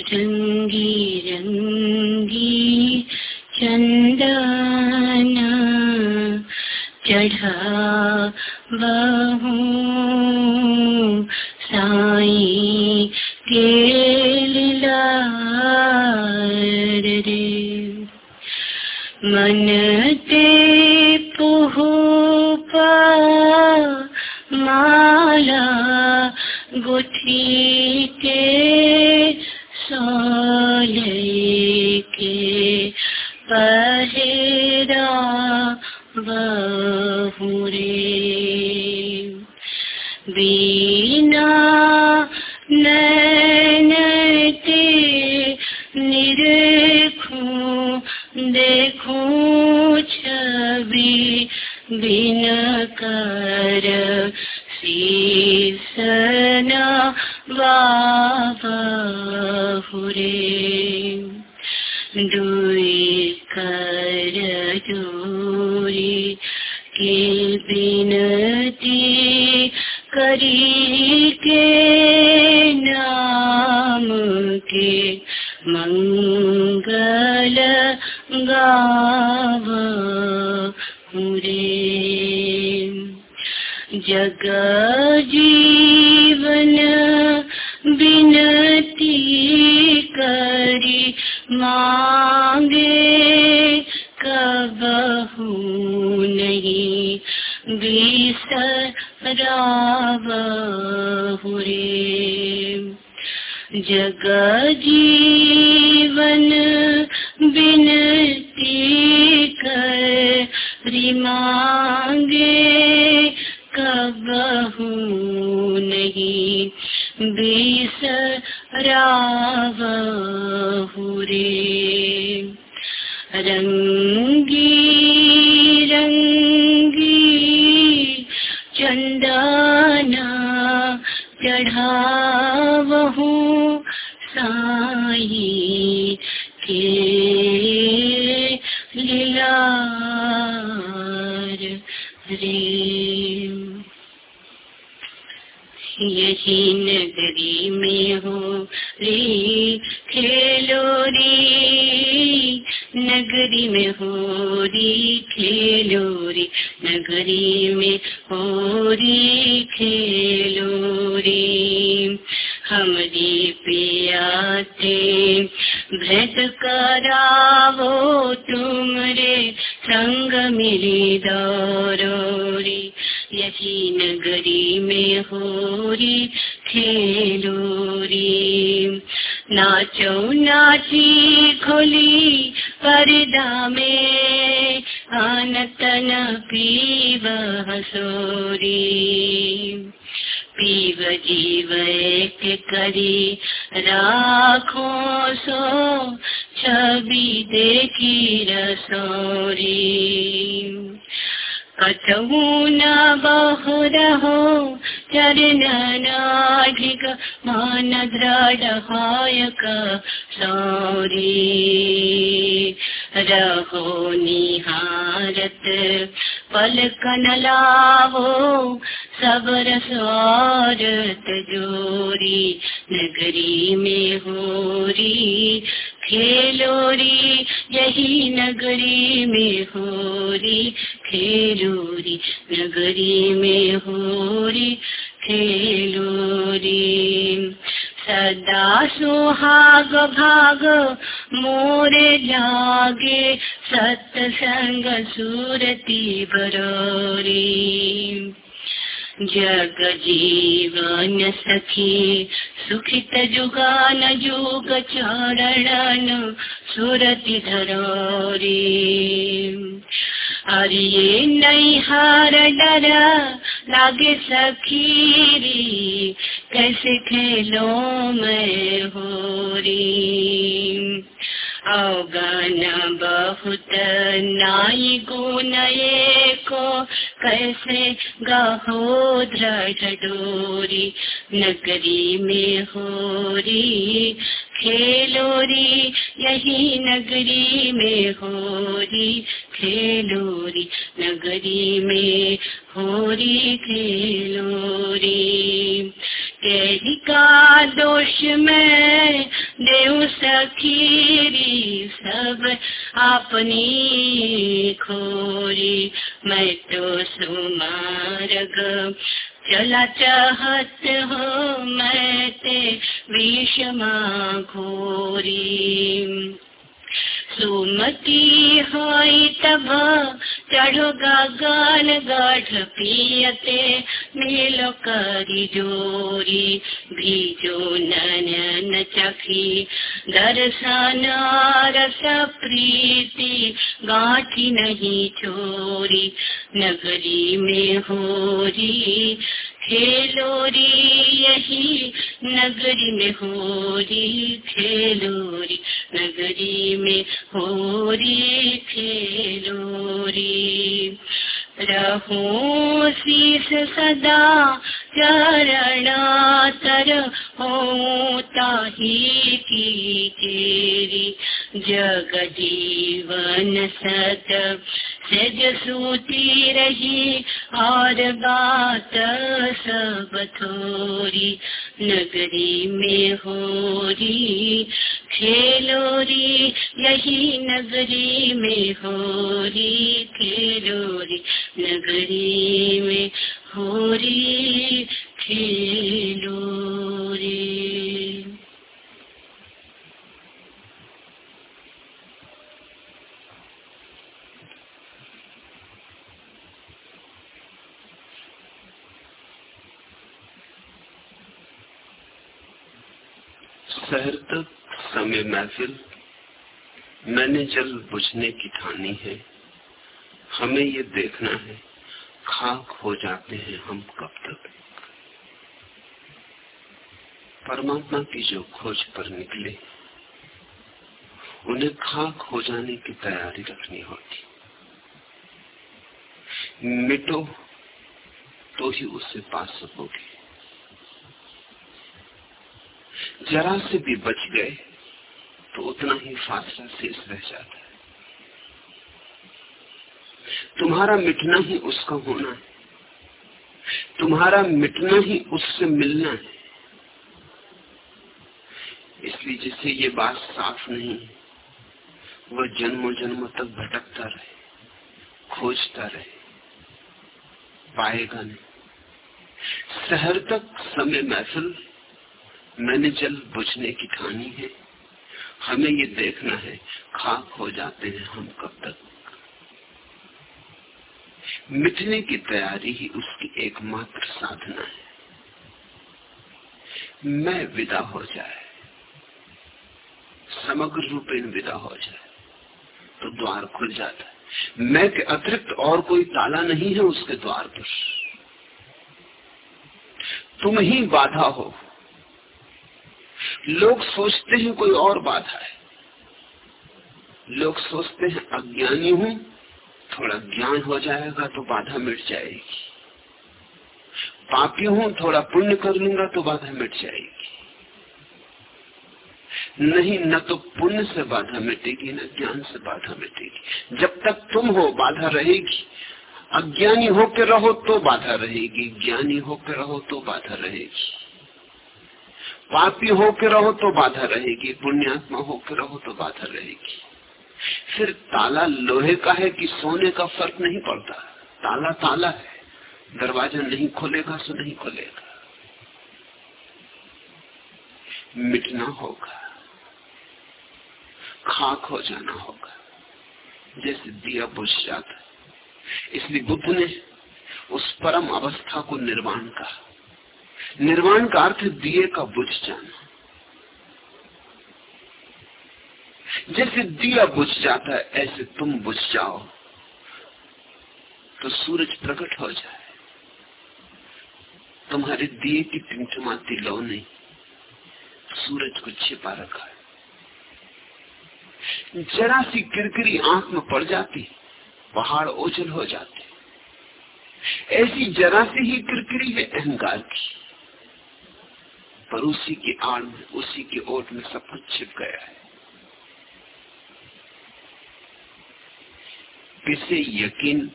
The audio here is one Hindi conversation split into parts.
रंगी रंगी चंदना चढ़ा आनतन पीव हसोरी। पीव जीव एक करी, राखो सो छवि देखी रसोरी। कथऊ न बहुरहो चरण नाधिक मान दृढहायक सौरी। रहो निहारत पलकन लावो सबर स्वारत जोरी, नगरी में होरी। खेलोरी, यही नगरी में होरी। खेलोरी, नगरी में होरी। खेलोरी। सदा सुहाग भाग मोरे लागे सत्संग सूरती बरोरी। जग जीवन सखी, सुखित जुगान जुग चरण सुरति धरोरी। अरिये नैहार डर लागे सखीरी, कैसे खेलो मैं होरी। अवगन बहुत नाई गुण को, कैसे गहो दृढ़ डोरी, नगरी में होरी, खेलोरी, यही नगरी में होरी, खेलोरी, नगरी में होरी, खेलोरी। तेरी का दोष में देव सखीरी सब अपनी खोरी। मैं तो सुमारग चला चाहत हो, मैं ते विषमा घोरी सुमति होई तब चढ़ो गगन गढ़ पियते मिलो करी जोरी, भीजो नन चखी। दर्शन रस प्रीति, गाठी नहीं छोरी नगरी में होरी। खेलोरी यही नगरी में होरी खेलोरी नगरी में होरी खेलोरी रहो शीस सदा चरणा तर हो ताही की तेरी। जग जीवन सत सेज सूती रही और बात सब थोरी। नगरी में होरी, खेलोरी, यही नगरी में होरी, खेलोरी, नगरी में होरी, खेलोरी। शहर तक समय महफिल, मैंने जल बुझने की ठानी है। हमें ये देखना है, खाक हो जाते हैं हम कब तक। परमात्मा की जो खोज पर निकले, उन्हें खाक हो जाने की तैयारी रखनी होती। मिटो तो ही उससे पा सकोगे। जरा से भी बच गए तो उतना ही फासला शेष रह जाता है। तुम्हारा मिटना ही उसका होना है। तुम्हारा मिटना ही उससे मिलना है। इसलिए जिसे ये बात साफ़ नहीं, वह जन्मों जन्मों तक भटकता रहे, खोजता रहे, पाएगा नहीं। शहर तक समय महफिल मैंने जल बुझने की ठानी है। हमें ये देखना है, खाक हो जाते हैं हम कब तक। मिटने की तैयारी ही उसकी एकमात्र साधना है। मैं विदा हो जाए, समग्र रूपेण विदा हो जाए तो द्वार खुल जाता है। मैं के अतिरिक्त और कोई ताला नहीं है उसके द्वार पर। तुम ही बाधा हो। लोग सोचते हैं कोई और बाधा है। लोग सोचते हैं, अज्ञानी हूँ, थोड़ा ज्ञान हो जाएगा तो बाधा मिट जाएगी। पापी हूँ, थोड़ा पुण्य कर लूँगा तो बाधा मिट जाएगी। नहीं, न तो पुण्य से बाधा मिटेगी, न ज्ञान से बाधा मिटेगी। जब तक तुम हो, बाधा रहेगी। अज्ञानी होकर रहो तो बाधा रहेगी। ज्ञानी होकर रहो तो बाधा रहेगी। पापी होकर रहो तो बाधा रहेगी, पुण्यात्मा होकर रहो तो बाधा रहेगी। फिर ताला लोहे का है कि सोने का फ़र्क नहीं पड़ता? ताला ताला है। दरवाज़ा नहीं खोलेगा सो नहीं खोलेगा। मिटना होगा। खाक हो जाना होगा। जैसे दिया बुझ जाता इसलिए बुद्ध ने उस परम अवस्था को निर्वाण कहा। निर्वाण का अर्थ दिए का बुझ जाना। जैसे दिया बुझ जाता है, ऐसे तुम बुझ जाओ तो सूरज प्रकट हो जाए। तुम्हारे दिए की टिमटिमाती लो नहीं, सूरज को छिपा रखा है। जरा सी किरकिरी आँख में पड़ जाती, पहाड़ ओझल हो जाते। ऐसी जरा सी ही किरकिरी है अहंकार की। पर उसी की आड़ में उसी की ओट में सब कुछ छिप गया है। किसे यकीन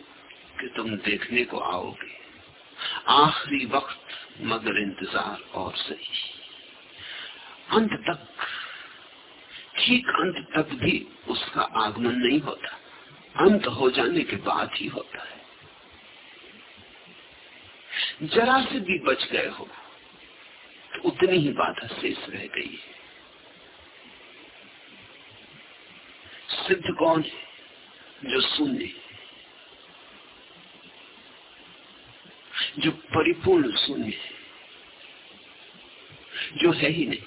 कि तुम देखने को आओगे। आखिरी वक्त मगर इंतज़ार और सही। अंत तक, ठीक अंत तक भी उसका आगमन नहीं होता। अंत हो जाने के बाद ही होता है। जरा से भी बच गए हो। तो उतनी ही बाधा शेष रह गई। है सिद्ध कौन है जो शून्य जो परिपूर्ण शून्य है जो है ही नहीं।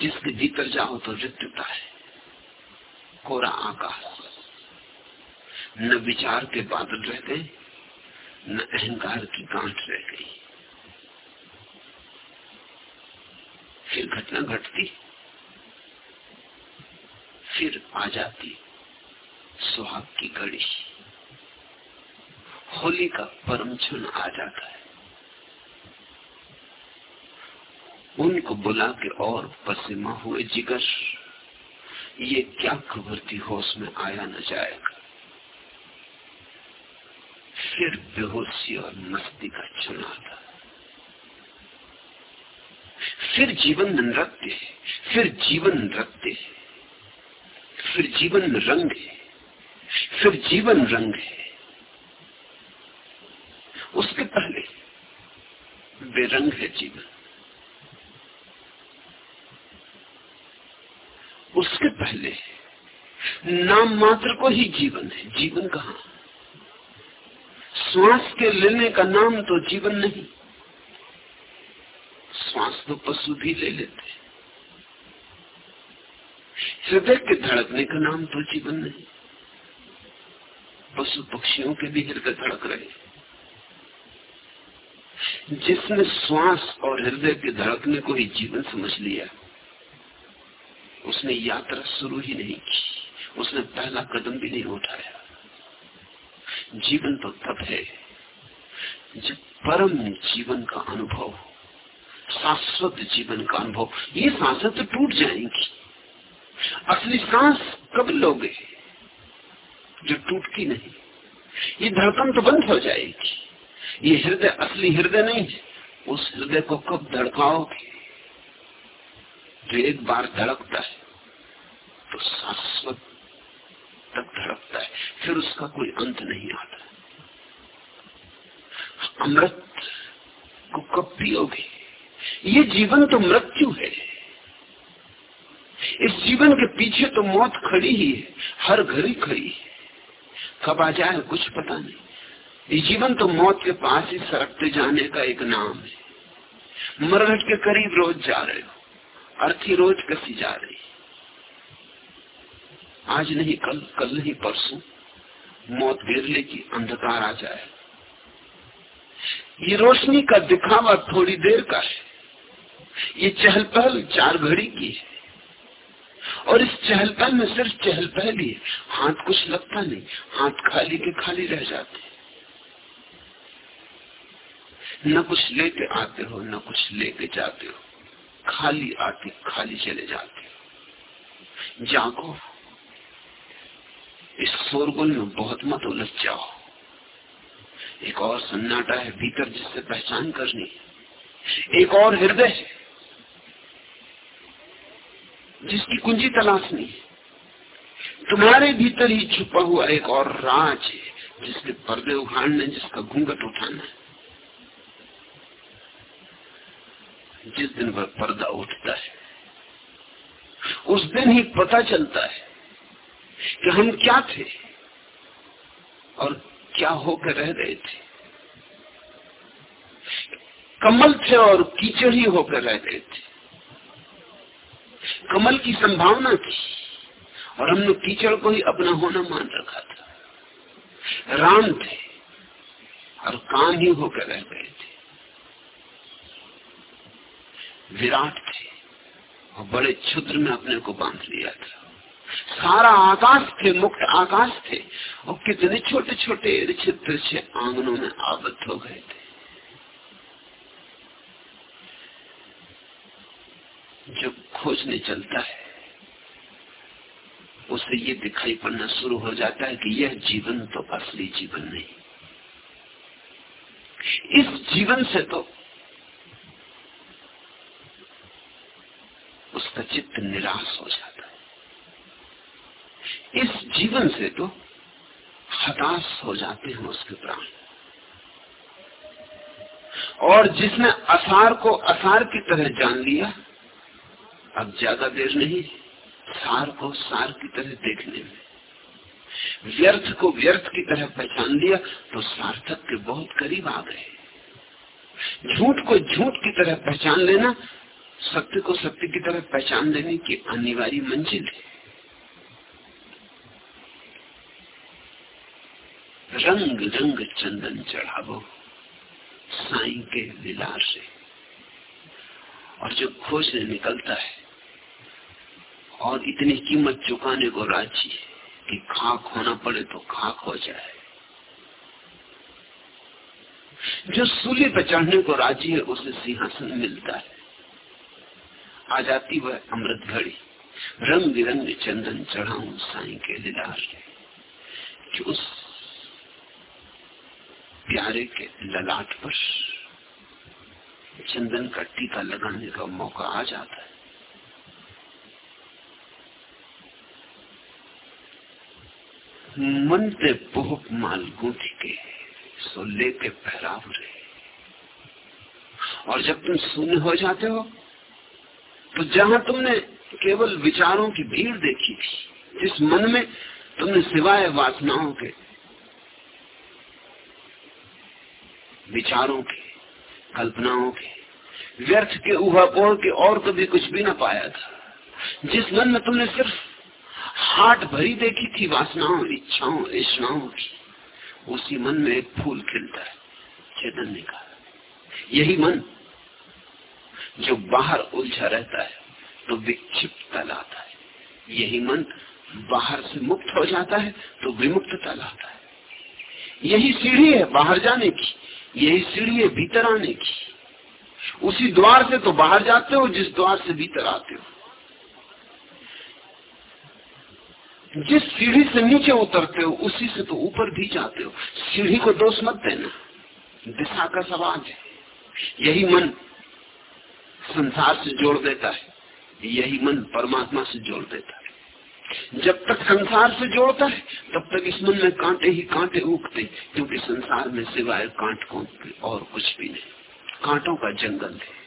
जिसके भीतर जाओ तो रिक्तता है कोरा आकाश। न विचार के बादल रह गए, न अहंकार की गांठ रह गई। फिर घटना घटती, फिर आ जाती सुहाग की घड़ी। होली का परम क्षण आ जाता है। उनको बुला के और पसीमा हुए जिगर। ये क्या खबर थी होश में आया न जाएगा। फिर बेहोशी और मस्ती का क्षण आता फिर जीवन नृत्य है, फिर जीवन नृत्य है, फिर जीवन रंग है, फिर जीवन रंग है। उसके पहले बेरंग है जीवन। उसके पहले नाम मात्र को ही जीवन है। जीवन कहा? श्वास के लेने का नाम तो जीवन नहीं। तो पशु भी ले लेते हृदय के धड़कने का नाम तो जीवन नहीं। पशु पक्षियों के भी हृदय धड़क रहे जिसने श्वास और हृदय के धड़कने को ही जीवन समझ लिया, उसने यात्रा शुरू ही नहीं की। उसने पहला कदम भी नहीं उठाया। जीवन तो तब है जब परम जीवन का अनुभव शाश्वत जीवन का अनुभव, ये साँसें तो टूट जाएँगी। असली सांस कब लोगे जो टूटती नहीं? ये धड़कन तो बंद हो जाएगी। ये हृदय, असली हृदय नहीं है, उस हृदय को कब धड़काओगे? जो एक बार धड़कता है तो शाश्वत तक धड़कता है, फिर उसका कोई अंत नहीं आता। अमृत को कब पियोगे? ये जीवन तो मृत्यु है। इस जीवन के पीछे तो मौत खड़ी ही है, हर घड़ी खड़ी है। कब आ जाए कुछ पता नहीं। ये जीवन तो मौत के पास ही सरकते जाने का एक नाम है। मरघट के करीब रोज जा रहे हो, अर्थी रोज कसी जा रही आज नहीं, कल कल नहीं, परसों मौत घेर लेगी अंधकार आ जाए। ये रोशनी का दिखावा थोड़ी देर का है। ये चहल पहल चार घड़ी की है। और इस चहल पहल में सिर्फ़ चहल पहल ही। हाथ कुछ लगता नहीं, हाथ खाली के खाली रह जाते न कुछ लेके आते हो, न कुछ लेके जाते हो। खाली आते, खाली चले जाते हो। जागो। इस शोरगुल में बहुत मत उलझ जाओ। एक और सन्नाटा है भीतर जिससे पहचान करनी। एक और हृदय है। जिसकी कुंजी तलाशनी तुम्हारे भीतर ही छुपा हुआ एक और राज है जिसके पर्दे उखाड़ने, जिसका घूंघट उठाना है। जिस दिन वह पर्दा उठता है, उस दिन ही पता चलता है कि हम क्या थे और क्या होकर रह रहे थे। कमल थे और कीचड़ ही होकर रह गए थे। कमल की संभावना थी और हमने कीचड़ को ही अपना होना मान रखा था। राम थे और काम ही होकर रह गए थे। विराट थे और बड़े क्षुद्र में अपने को बाँध लिया था। सारा आकाश थे, मुक्त आकाश थे और कितने छोटे छोटे से आंगनों में आबद्ध हो गए थे। जो खोजने चलता है, उसे ये दिखाई पड़ना शुरू हो जाता है कि यह जीवन तो असली जीवन नहीं। इस जीवन से तो उसका चित्त निराश हो जाता है। इस जीवन से तो हताश हो जाते हैं उसके प्राण। और जिसने असार को असार की तरह जान लिया अब ज़्यादा देर नहीं, सार को सार की तरह देखने में। व्यर्थ को व्यर्थ की तरह पहचान लिया तो सार्थक के बहुत करीब आ गए। झूठ को झूठ की तरह पहचान लेना, सत्य को सत्य की तरह पहचान लेने की अनिवार्य मंजिल है। रंग रंग चंदन चढ़ावो, साई के विलार से। और जो खोजने निकलता है और इतनी कीमत चुकाने को राज़ी है कि खाक होना पड़े तो खाक हो जाए। जो सूली पर चढ़ने को राज़ी है, उसे सिंहासन मिलता है। आ जाती वह अमृत घड़ी। रंग बिरंग चंदन चढ़ाऊ साई के दिलार कि उस प्यारे के ललाट पर चंदन का टीका लगाने का मौका आ जाता है। मन पे बहुत माल गूंथी के सो लेके पहराव रहे और जब तुम शून्य हो जाते हो तो जहाँ तुमने केवल विचारों की भीड़ देखी थी, जिस मन में तुमने सिवाय वासनाओं के विचारों के, कल्पनाओं के, व्यर्थ के उहापोह के और कभी कुछ भी ना पाया था। जिस मन में तुमने सिर्फ़ हाट भरी देखी थी वासनाओं इच्छाओं ऐषणाओं की। उसी मन में एक फूल खिलता है चैतन्य का यही मन जो बाहर उलझा रहता है तो विक्षिप्तता लाता है। यही मन बाहर से मुक्त हो जाता है तो विमुक्तता लाता है। यही सीढ़ी है बाहर जाने की, यही सीढ़ी है भीतर आने की। उसी द्वार से तो बाहर जाते हो, जिस द्वार से भीतर आते हो। जिस सीढ़ी से नीचे उतरते हो, उसी से तो ऊपर भी जाते हो। सीढ़ी को दोष मत देना। दिशा का सवाल है। यही मन संसार से जोड़ देता है। यही मन परमात्मा से जोड़ देता है। जब तक संसार से जोड़ता है, तब तक इस मन में कांटे ही कांटे उगते क्योंकि संसार में सिवाय कांट को और कुछ भी नहीं। कांटों का जंगल है।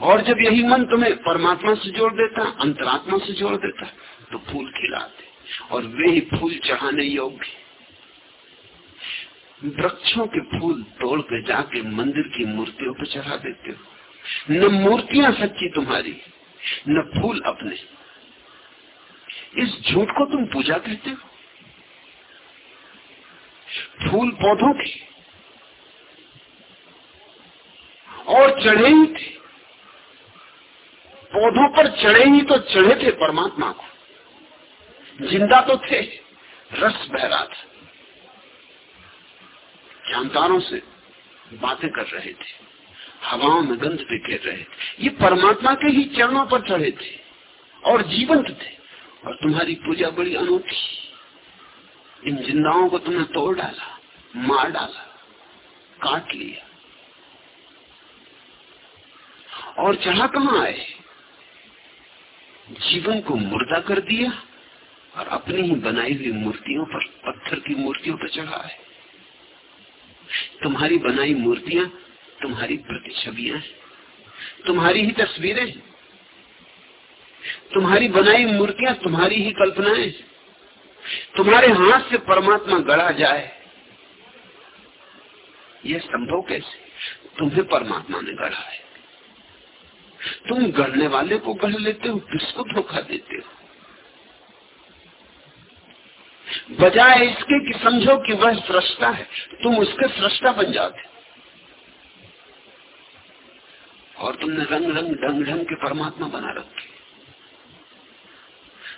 और जब यही मन तुम्हें परमात्मा से जोड़ देता अंतरात्मा से जोड़ देता तो फूल खिलाते और वे ही फूल चढ़ाने योग्य वृक्षों के फूल तोड़ के जाके मंदिर की मूर्तियों पर चढ़ा देते हो। न मूर्तियाँ सच्ची तुम्हारी, न फूल अपने। इस झूठ को तुम पूजा कहते हो? फूल पौधों के और चढ़े ही थे। पौधों पर चढ़े ही तो चढ़े थे परमात्मा को। ज़िंदा तो थे, रस बह रहा था। जानकारों से बातें कर रहे थे, हवाओं में गंध बिखेर रहे थे। ये परमात्मा के ही चरणों पर चढ़े थे और जीवंत थे। और तुम्हारी पूजा बड़ी अनूठी इन जिंदाओं को तुमने तोड़ डाला, मार डाला, काट लिया। और चढ़ा कहा आए? जीवन को मुर्दा कर दिया और अपनी ही बनाई हुई मूर्तियों पर, पत्थर की मूर्तियों पर चढ़ा है। तुम्हारी बनाई मूर्तियाँ तुम्हारी प्रतिछवियाँ तुम्हारी ही तस्वीरें तुम्हारी बनाई मूर्तियाँ तुम्हारी ही कल्पनाएँ तुम्हारे हाथ से परमात्मा गढ़ा जाए। यह संभव कैसे? तुम्हें परमात्मा ने गढ़ा है। तुम गढ़ने वाले को गढ़ लेते हो, किसको धोखा देते हो? बजाय इसके कि समझो कि वह सृष्टा है। तुम उसके सृष्टा बन जाते और तुमने रंग रंग ढंग ढंग के परमात्मा बना रखे।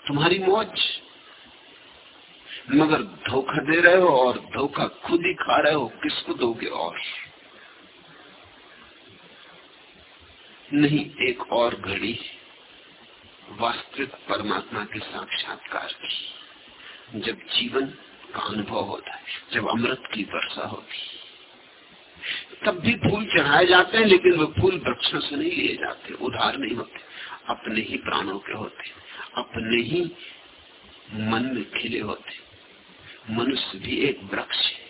तुम्हारी मौज। मगर धोखा दे रहे हो और धोखा खुद ही खा रहे हो, किसको दोगे और? नहीं, एक और घड़ी वास्तविक परमात्मा के साक्षात्कार की। जब जीवन का अनुभव होता है, जब अमृत की वर्षा होती है, तब भी फूल चढ़ाए जाते हैं, लेकिन वो फूल वृक्षों से नहीं लिए जाते, उधार नहीं होते, अपने ही प्राणों के होते, अपने ही मन में खिले होते। मनुष्य भी एक वृक्ष है,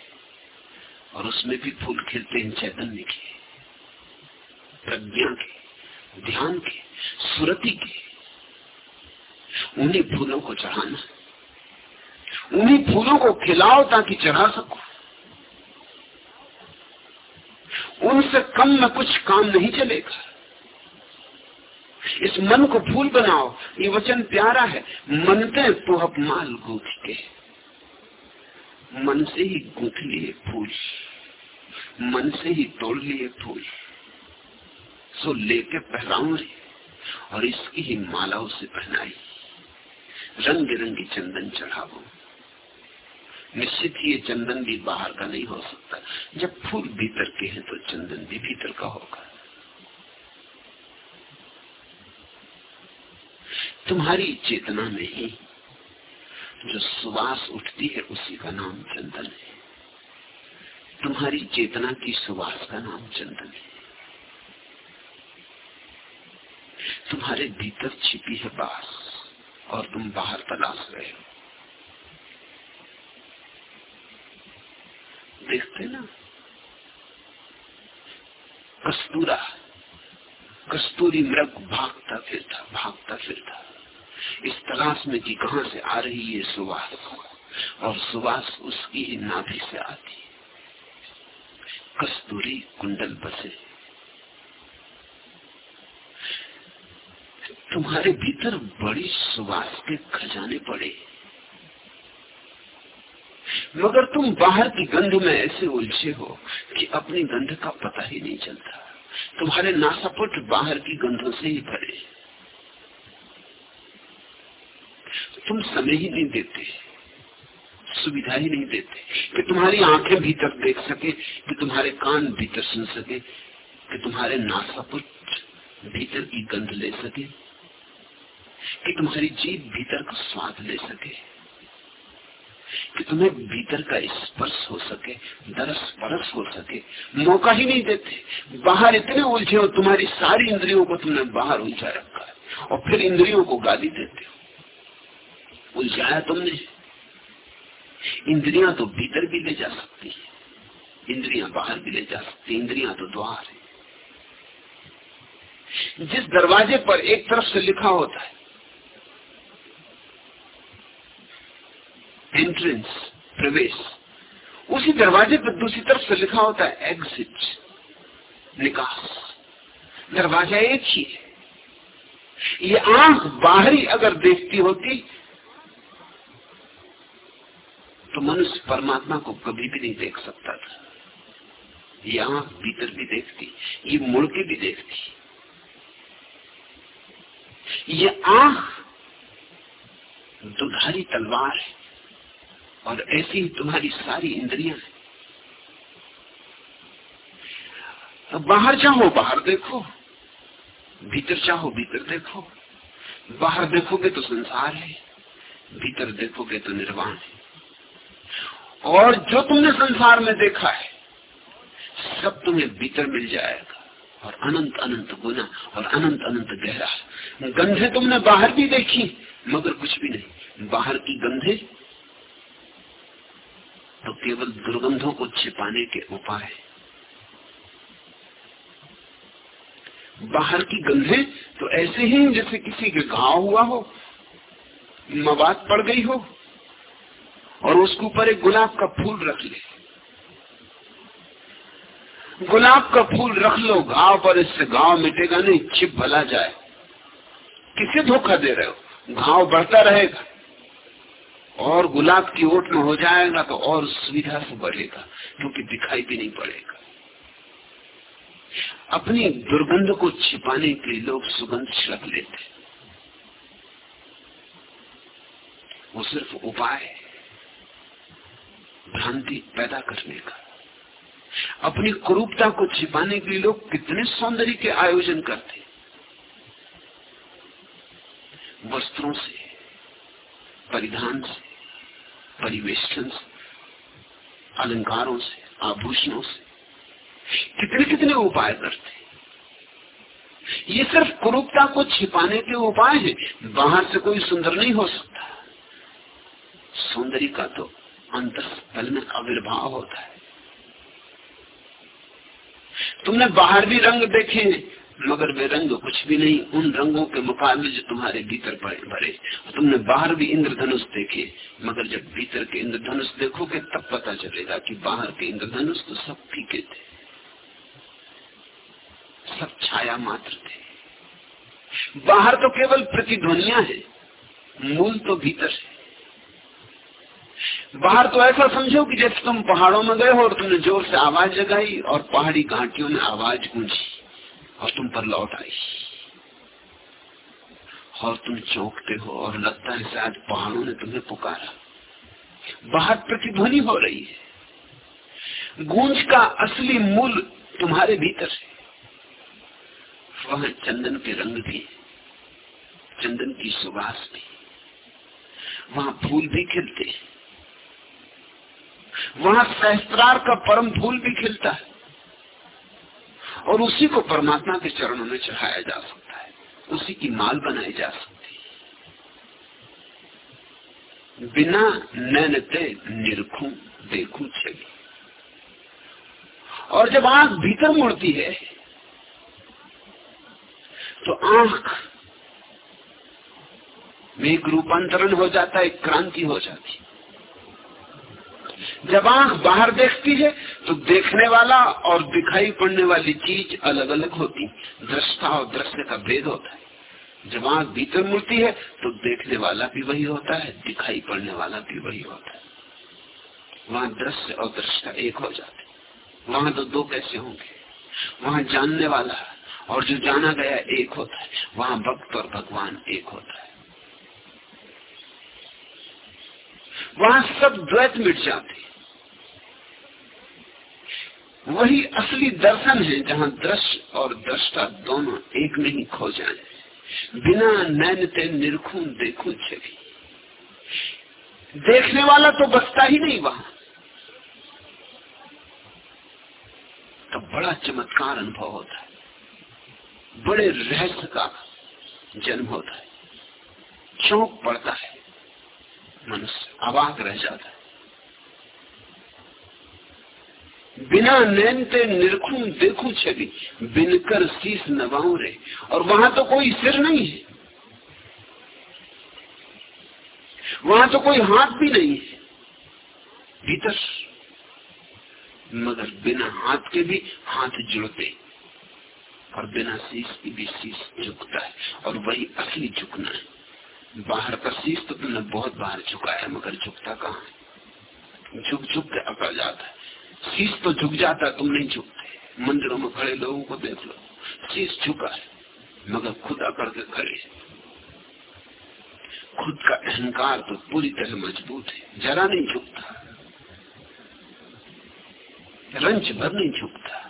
और उसमें भी फूल खिलते हैं, चैतन्य के, प्रज्ञा के, ध्यान के, सुरति के। उन्हीं फूलों को चढ़ाना उन्हीं फूलों को खिलाओ ताकि चढ़ा सको। उनसे कम में कुछ काम नहीं चलेगा। इस मन को फूल बनाओ, ये वचन प्यारा है। मनते तो अब माल गूंथ के मन से ही गूंथ लिए फूल। मन से ही तोड़ लिए फूल। सो लेके पहराऊ और इसकी ही मालाओं से पहनाई। रंग बिरंगी चंदन चढ़ावो निश्चित ही ये चंदन भी बाहर का नहीं हो सकता। जब फूल भीतर के हैं तो चंदन भी भीतर का होगा। तुम्हारी चेतना में ही जो सुवास उठती है उसी का नाम चंदन है। तुम्हारी चेतना की सुवास का नाम चंदन है। तुम्हारे भीतर छिपी है बास और तुम बाहर तलाश रहे हो। देखते ना। कस्तूरा, कस्तूरी मृग भागता फिरता भागता फिरता। इस तलाश में कि कहा से आ रही है सुवास और सुवास उसकी ही नाभि से आती कस्तूरी कुंडल बसे। तुम्हारे भीतर बड़ी सुवास के खजाने पड़े। मगर तुम बाहर की गंध में ऐसे उलझे हो कि अपनी गंध का पता ही नहीं चलता। तुम्हारे नासापुट बाहर की गंधों से ही भरे तुम समय ही नहीं देते, सुविधा ही नहीं देते कि तुम्हारी आँखें भीतर देख सके, कि तुम्हारे कान भीतर सुन सके, कि तुम्हारे नासापुट भीतर की गंध ले सके, कि तुम्हारी जीभ भीतर का स्वाद ले सके। कि तुम्हें भीतर का स्पर्श हो सके, दरस परस हो सके, मौका ही नहीं देते। बाहर इतने उलझे हो, तुम्हारी सारी इंद्रियों को तुमने बाहर उलझा रखा है, और फिर इंद्रियों को गाली देते हो। उलझाया तुमने। इंद्रियाँ तो भीतर भी ले जा सकती है। इंद्रियाँ बाहर भी ले जा सकती इंद्रियाँ तो द्वार है। जिस दरवाजे पर एक तरफ़ से लिखा होता है एंट्रेंस प्रवेश। उसी दरवाजे पर दूसरी तरफ़ से लिखा होता है एग्जिट निकास दरवाज़ा एक ही है। ये आँख बाहरी अगर देखती होती तो मनुष्य परमात्मा को कभी भी नहीं देख सकता था। ये आँख भीतर भी देखती, ये मुड़ के भी देखती। ये आँख दुधारी तलवार है। और ऐसी ही तुम्हारी सारी इंद्रियाँ अब बाहर चाहो बाहर देखो। भीतर चाहो भीतर देखो। बाहर देखोगे तो संसार है, भीतर देखोगे तो निर्वाण है। और जो तुमने संसार में देखा है, सब तुम्हें भीतर मिल जाएगा। और अनंत अनंत गुना और अनंत अनंत गहरा। गंधे तुमने बाहर भी देखी, मगर कुछ भी नहीं। बाहर की गंधे तो केवल दुर्गंधों को छिपाने के उपाय बाहर की गंधे तो ऐसे ही जैसे किसी के घाव हुआ हो मवाद पड़ गई हो, और उसके ऊपर एक गुलाब का फूल रख ले। गुलाब का फूल रख लो, घाव पर, इससे घाव मिटेगा नहीं, छिप भला जाए। किसे धोखा दे रहे हो? घाव बढ़ता रहेगा। और गुलाब की ओट में हो जाएगा तो और सुविधा से बढ़ेगा, क्योंकि दिखाई भी नहीं पड़ेगा। अपनी दुर्गंध को छिपाने के लिए लोग सुगंध छिड़क लेते वो सिर्फ़ उपाय भ्रांति पैदा करने का। अपनी कुरूपता को छिपाने के लिए लोग कितने सौंदर्य के आयोजन करते वस्त्रों से, परिधान से परिवेशन से, अलंकारों से, आभूषणों से। कितने कितने उपाय करते ये सिर्फ़ कुरूपता को छिपाने के उपाय है। बाहर से कोई सुंदर नहीं हो सकता। सौंदर्य का तो अंतस्थल में आविर्भाव होता है। तुमने बाहर भी रंग देखे मगर वे रंग कुछ भी नहीं, उन रंगों के मुकाबले जो तुम्हारे भीतर भरे तुमने बाहर भी इंद्रधनुष देखे। मगर जब भीतर के इंद्रधनुष देखोगे, तब पता चलेगा कि बाहर के इंद्रधनुष तो सब फीके थे। सब छाया मात्र थे। बाहर तो केवल प्रतिध्वनिया है। मूल तो भीतर है। बाहर तो ऐसा समझो कि जैसे तुम पहाड़ों में गए हो और तुमने ज़ोर से आवाज़ लगाई और पहाड़ी घाटियों में आवाज़ गूंजी। और तुम पर लौट आई। और तुम चौंकते हो और लगता है शायद पहाड़ों ने तुम्हें पुकारा। बाहर प्रतिध्वनि हो रही है। गूंज का असली मूल तुम्हारे भीतर है। वह चंदन के रंग भी चंदन की सुबास भी। वहाँ फूल भी खिलते वहाँ सहस्त्रार का परम फूल भी खिलता है। और उसी को परमात्मा के चरणों में चढ़ाया जा सकता है। उसी की माल बनाई जा सकती है। बिना नैनते निरखू, देखू छवि और जब आँख भीतर मुड़ती है तो आँख में एक रूपांतरण हो जाता है, एक क्रांति हो जाती जब आँख बाहर देखती है तो देखने वाला और दिखाई पड़ने वाली चीज़ अलग अलग होती। दृष्टा और दृश्य का भेद होता है। जब आँख भीतर मुड़ती है तो देखने वाला भी वही होता है, दिखाई पड़ने वाला भी वही होता है। वहाँ दृश्य और दृष्टा एक हो जाते वहाँ तो दो कैसे होंगे? वहाँ जानने वाला और जो जाना गया एक होता है। वहाँ भक्त और भगवान एक होता है। वहाँ सब द्वैत मिट जाते वही असली दर्शन है जहाँ दृश्य और दृष्टा दोनों एक नहीं खो जाए। बिना नैनते निरखू देखू छवि देखने वाला तो बसता ही नहीं वहाँ। तो बड़ा चमत्कार अनुभव होता है। बड़े रहस्य का जन्म होता है। चौंक पड़ता है। मनुष्य अवाक रह जाता है। बिना नैनते निरखू देखू छवि, बिनकर शीश नवाऊ रे। और वहाँ तो कोई सिर नहीं है। वहाँ तो कोई हाथ भी नहीं है। भीतर। मगर बिना हाथ के भी हाथ जुड़ते और बिना शीश की भी शीश झुकता है। और वही असली झुकना है। बाहर का शीश तो तुमने बहुत बाहर झुका है, मगर झुकता कहा है? झुक झुक के अकड़ जाता है। शीश तो झुक जाता तुम नहीं झुकते। मंदिरों में खड़े लोगों को देख लो, शीश झुका है, मगर खुद अकड़ के खड़े खुद का अहंकार तो पूरी तरह मज़बूत है, जरा नहीं झुकता। रंच भर नहीं झुकता।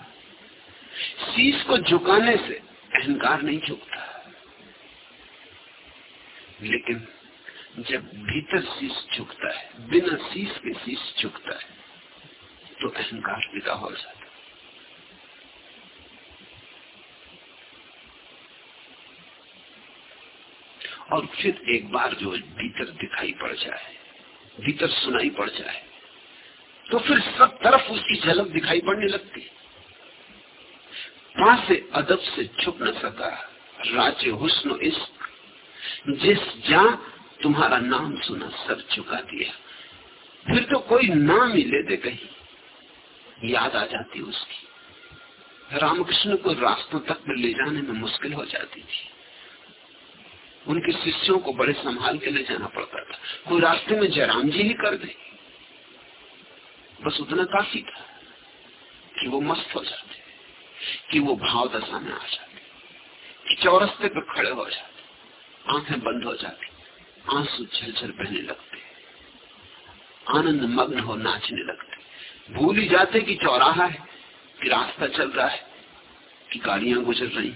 शीश को झुकाने से अहंकार नहीं झुकता। लेकिन जब भीतर शीश झुकता है, बिना शीश के शीश झुकता है तो अहंकार विदा हो जाता और फिर एक बार जो भीतर दिखाई पड़ जाए, भीतर सुनाई पड़ जाए तो फिर सब तरफ़ उसकी झलक दिखाई पड़ने लगती वहाँ से अदब से छुप न सका राज्य हुस्न इश्क, जिस जा तुम्हारा नाम सुना सर चुका दिया, फिर तो कोई नाम ही ले दे कहीं। याद आ जाती उसकी। रामकृष्ण को रास्तों तक ले जाने में मुश्किल हो जाती थी। उनके शिष्यों को बड़े संभाल के ले जाना पड़ता था। कोई रास्ते में जयराम जी ही कर दे। बस उतना काफ़ी था कि वो मस्त हो जाते, कि वो भाव दशा में आ जाते, कि चौरस्ते पर खड़े हो जाते, आँखें बंद हो जाती, आँसू झलझल बहने लगते, आनंद मग्न हो नाचने लगते। भूल ही जाते कि चौराहा है, कि रास्ता चल रहा है, कि गाड़ियाँ गुजर रही,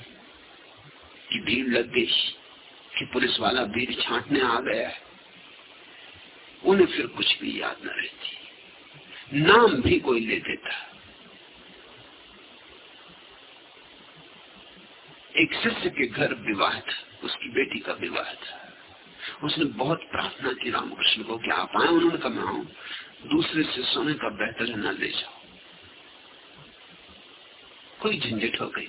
कि भीड़ लग गई, कि पुलिस वाला भीड़ छांटने आ गया है। उन्हें फिर कुछ भी याद न रहती। नाम भी कोई ले देता। एक शिष्य के घर विवाह था, उसकी बेटी का विवाह था। उसने बहुत प्रार्थना की रामकृष्ण को कि आप आए उन्होंने कहा दूसरे से सोने का बेहतर ना ले जाओ। कोई झंझट हो गई।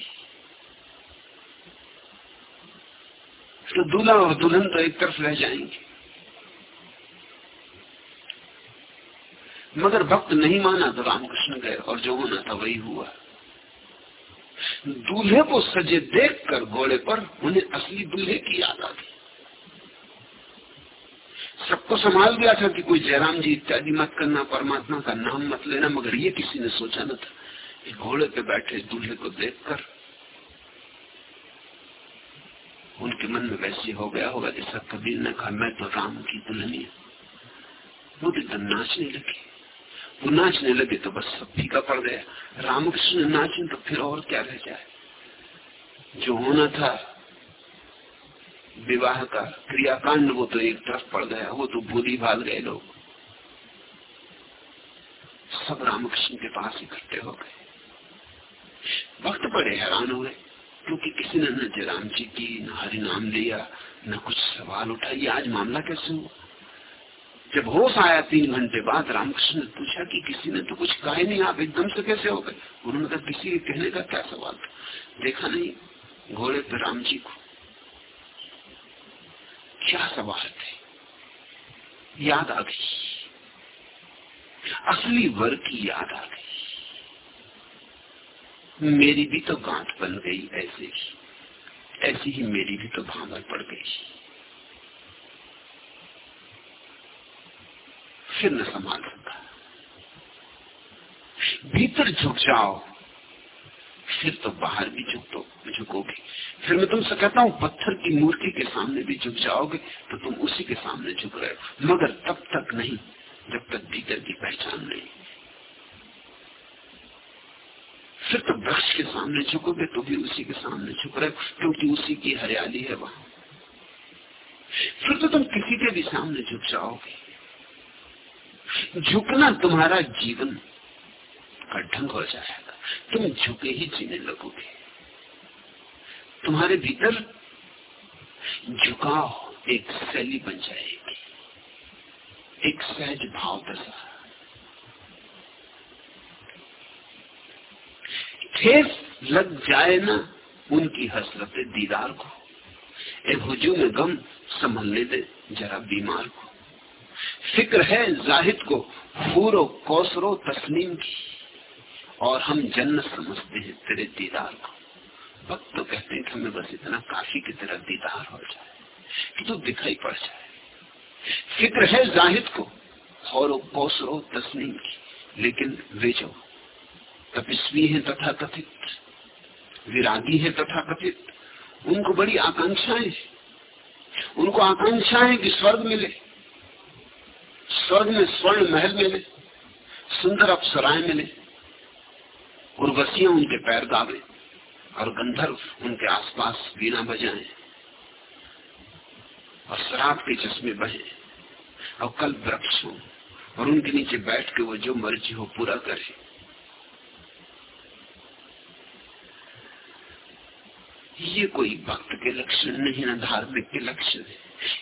तो दूल्हा और दुल्हन तो एक तरफ़ रह जाएँगे। मगर भक्त नहीं माना तो रामकृष्ण गए और जो होना था वही हुआ। दूल्हे को सजे देखकर घोड़े पर उन्हें असली दूल्हे की याद आ गई। सबको संभाल दिया था कि कोई जयराम जी इत्यादि मत करना, परमात्मा का नाम मत लेना, मगर ये किसी ने सोचा न था। घोड़े पे बैठे दूल्हे को देखकर उनके मन में वैसे हो गया होगा जैसा कबीर ने कहा, मैं तो राम की दुल्हनी वो तो नाचने लगे। वो नाचने लगे तो बस सब फीका पड़ गया। रामकृष्ण नाचे तो फिर और क्या रह जाए? जो होना था विवाह का क्रियाकांड वो तो एक तरफ़ पड़ गया, वो तो भूली भाग गए लोग। सब रामकृष्ण के पास इकट्ठे हो गए। वक्त बड़े हैरान हुए, क्योंकि किसी ने न जयराम जी की, न हरि नाम लिया, न कुछ सवाल उठा ये आज मामला कैसे हुआ? जब होश आया तीन घंटे बाद, रामकृष्ण ने पूछा कि किसी ने तो कुछ कहा नहीं, आप एकदम से कैसे हो गए? उन्होंने कहा, किसी के कहने का क्या सवाल था? देखा नहीं, घोड़े पे राम जी को क्या सवाल थे याद आ गई। असली वर की याद आ गई। मेरी भी तो गांठ बन गई ऐसे ही। ऐसी ही मेरी भी तो भावना पड़ गई। फिर न संभाल सका भीतर झुक जाओ। फिर तो बाहर भी झुक तो झुकोगे। फिर मैं तुमसे कहता हूँ, पत्थर की मूर्ति के सामने भी झुक जाओगे तो तुम उसी के सामने झुक रहे हो। मगर तब तक नहीं, जब तक भीतर की पहचान नहीं। फिर तो वृक्ष के सामने झुकोगे तो भी उसी के सामने झुक रहे क्योंकि उसी की हरियाली है वहाँ। फिर तो तुम किसी के भी सामने झुक जाओगे। झुकना तुम्हारा जीवन का ढंग हो जाएगा। तुम झुके ही जीने लगोगे। तुम्हारे भीतर झुकाव एक शैली बन जाएगी। एक सहज भाव दशा। ठेस लग जाए ना उनकी हसरत दीदार को। ए हुजू में गम संभलने दे जरा बीमार को। फ़िक्र है जाहिद को फूरो कौसरो तस्लीम की। और हम जन्नत समझते हैं तेरे दीदार को। भक्त तो कहते हैं कि हमें बस इतना काफ़ी की तरह दीदार हो जाए, कि तो दिखाई पड़ जाए। फ़िक्र है जाहिद को, और कौसरो तस्नीम की, लेकिन वे जो तपस्वी है तथा कथित विरागी है तथा कथित उनको बड़ी आकांक्षाएँ उनको आकांक्षा है कि स्वर्ग मिले, स्वर्ग में स्वर्ण महल मिले, सुंदर अप्सराएँ मिले उर्वशियाँ उनके पैर दावे और गंधर्व उनके आसपास वीणा बजाएँ और शराब के चश्मे बहे और कल वृक्ष हो और उनके नीचे बैठ के वो जो मर्ज़ी हो पूरा करे। ये कोई भक्त के लक्षण नहीं, ना धार्मिक के लक्षण है।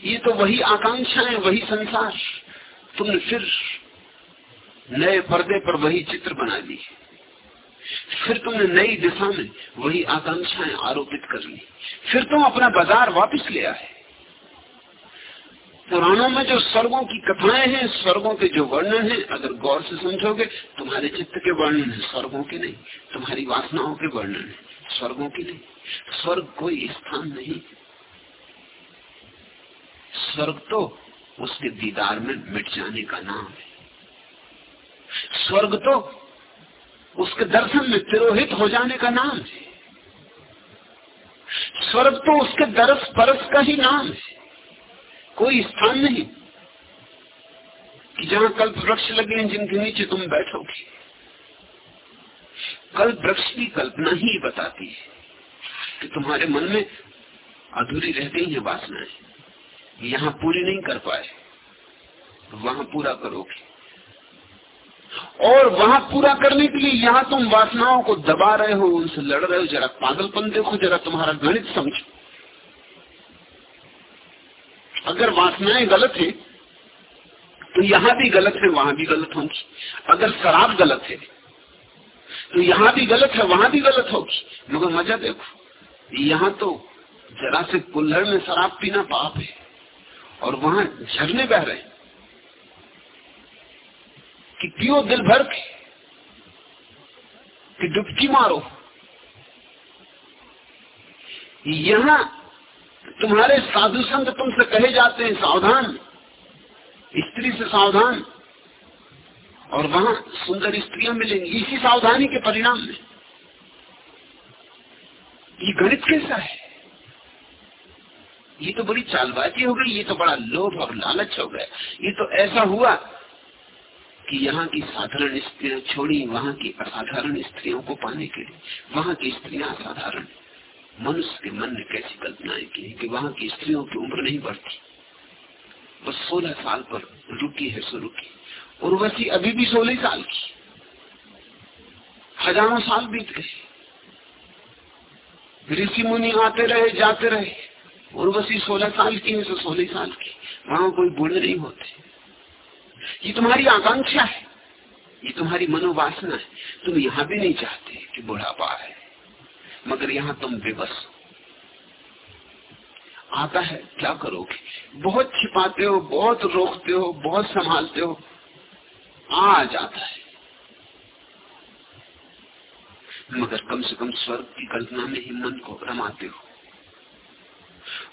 ये तो वही आकांक्षाएँ, वही संसार। तुमने फिर नए पर्दे पर वही चित्र बना ली फिर तुमने नई दिशा में वही आकांक्षाएँ आरोपित कर ली। फिर तुम अपना बाज़ार वापस ले आए। पुराणों में जो स्वर्गों की कथाएँ हैं, स्वर्गों के जो वर्णन हैं, अगर गौर से समझोगे, तुम्हारे चित्त के वर्णन है, स्वर्गों के नहीं, तुम्हारी वासनाओं के वर्णन है, स्वर्गों के नहीं। स्वर्ग कोई स्थान नहीं। स्वर्ग तो उसके दीदार में मिट जाने का नाम है। स्वर्ग तो उसके दर्शन में तिरोहित हो जाने का नाम है। स्वर्ग तो उसके दरस परस का ही नाम है। कोई स्थान नहीं कि जहाँ कल्प वृक्ष लगे हैं, जिनके नीचे तुम बैठोगे। कल्प वृक्ष की कल्पना ही बताती है कि तुम्हारे मन में अधूरी रह गई है वासनाएँ। यहाँ पूरी नहीं कर पाए, वहाँ पूरा करोगे। और वहाँ पूरा करने के लिए यहाँ तुम वासनाओं को दबा रहे हो, उनसे लड़ रहे हो, जरा पागलपन देखो, जरा तुम्हारा गणित समझो। अगर वासनाएँ गलत है तो यहाँ भी गलत है, वहाँ भी गलत होंगी। अगर शराब गलत है तो यहाँ भी गलत है, वहाँ भी गलत होगी। मगर मज़ा देखो, यहाँ तो जरा से कुल्हड़ में शराब पीना पाप है, और वहाँ झरने बह रहे कि पियो दिल भर के, कि डुबकी मारो। यहाँ तुम्हारे साधु संत तुमसे कहे जाते हैं सावधान, स्त्री से सावधान, और वहाँ सुंदर स्त्रियाँ मिलेंगी। इसी सावधानी के परिणाम में। ये गणित कैसा है? ये तो बड़ी चालबाजी हो गई, ये तो बड़ा लोभ और लालच हो गया। ये तो ऐसा हुआ कि यहाँ की साधारण स्त्रियाँ छोड़ी, वहाँ की असाधारण स्त्रियों को पाने के लिए। वहाँ की स्त्रियाँ असाधारण मनुष्य के मन ने कैसी कल्पनाएँ की कि वहाँ की स्त्रियों की उम्र नहीं बढ़ती। बस सोलह साल पर रुकी है, सो रुकी। और वैसी अभी भी सोलह साल की। हज़ारों साल बीत गए। ऋषि मुनि आते रहे, जाते रहे। और वैसी सोलह साल की है, सो सोलह साल की। वहाँ कोई बूढ़े नहीं होते। ये तुम्हारी आकांक्षा है। ये तुम्हारी मनोवासना है। तुम यहाँ भी नहीं चाहते कि बुढ़ापा है मगर यहाँ तुम विवश आता है, क्या करोगे? बहुत छिपाते हो, बहुत रोकते हो, बहुत संभालते हो। आ जाता है। मगर कम से कम स्वर्ग की कल्पना में ही मन को रमाते हो।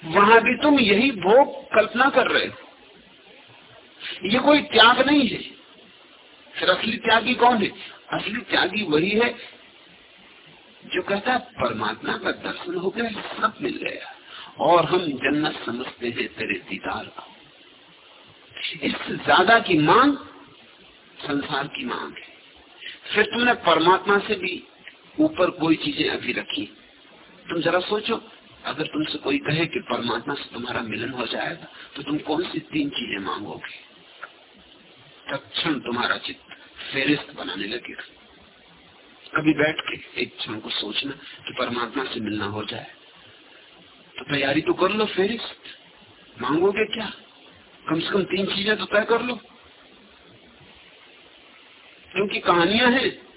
वहाँ भी तुम यही भोग कल्पना कर रहे हो। ये कोई त्याग नहीं है। फिर असली त्यागी कौन है? असली त्यागी वही है जो कहता है, परमात्मा का दर्शन हो गया सब मिल गया और हम जन्नत समझते हैं तेरे दीदार को। इससे ज़्यादा की मांग संसार की मांग है। फिर तुमने परमात्मा से भी ऊपर कोई चीज़ें अभी रखी। तुम जरा सोचो, अगर तुमसे कोई कहे कि परमात्मा से तुम्हारा मिलन हो जाएगा तो तुम कौन सी तीन चीज़ें मांगोगे? तत्ण तुम्हारा चित्त फेरिस्त बनाने लगेगा। कभी बैठ के एक क्षण को सोचना कि परमात्मा से मिलना हो जाए। तो तैयारी तो कर लो फेरिस्त। मांगोगे क्या? कम से कम तीन चीज़ें तो तय कर लो। क्योंकि कहानियाँ हैं,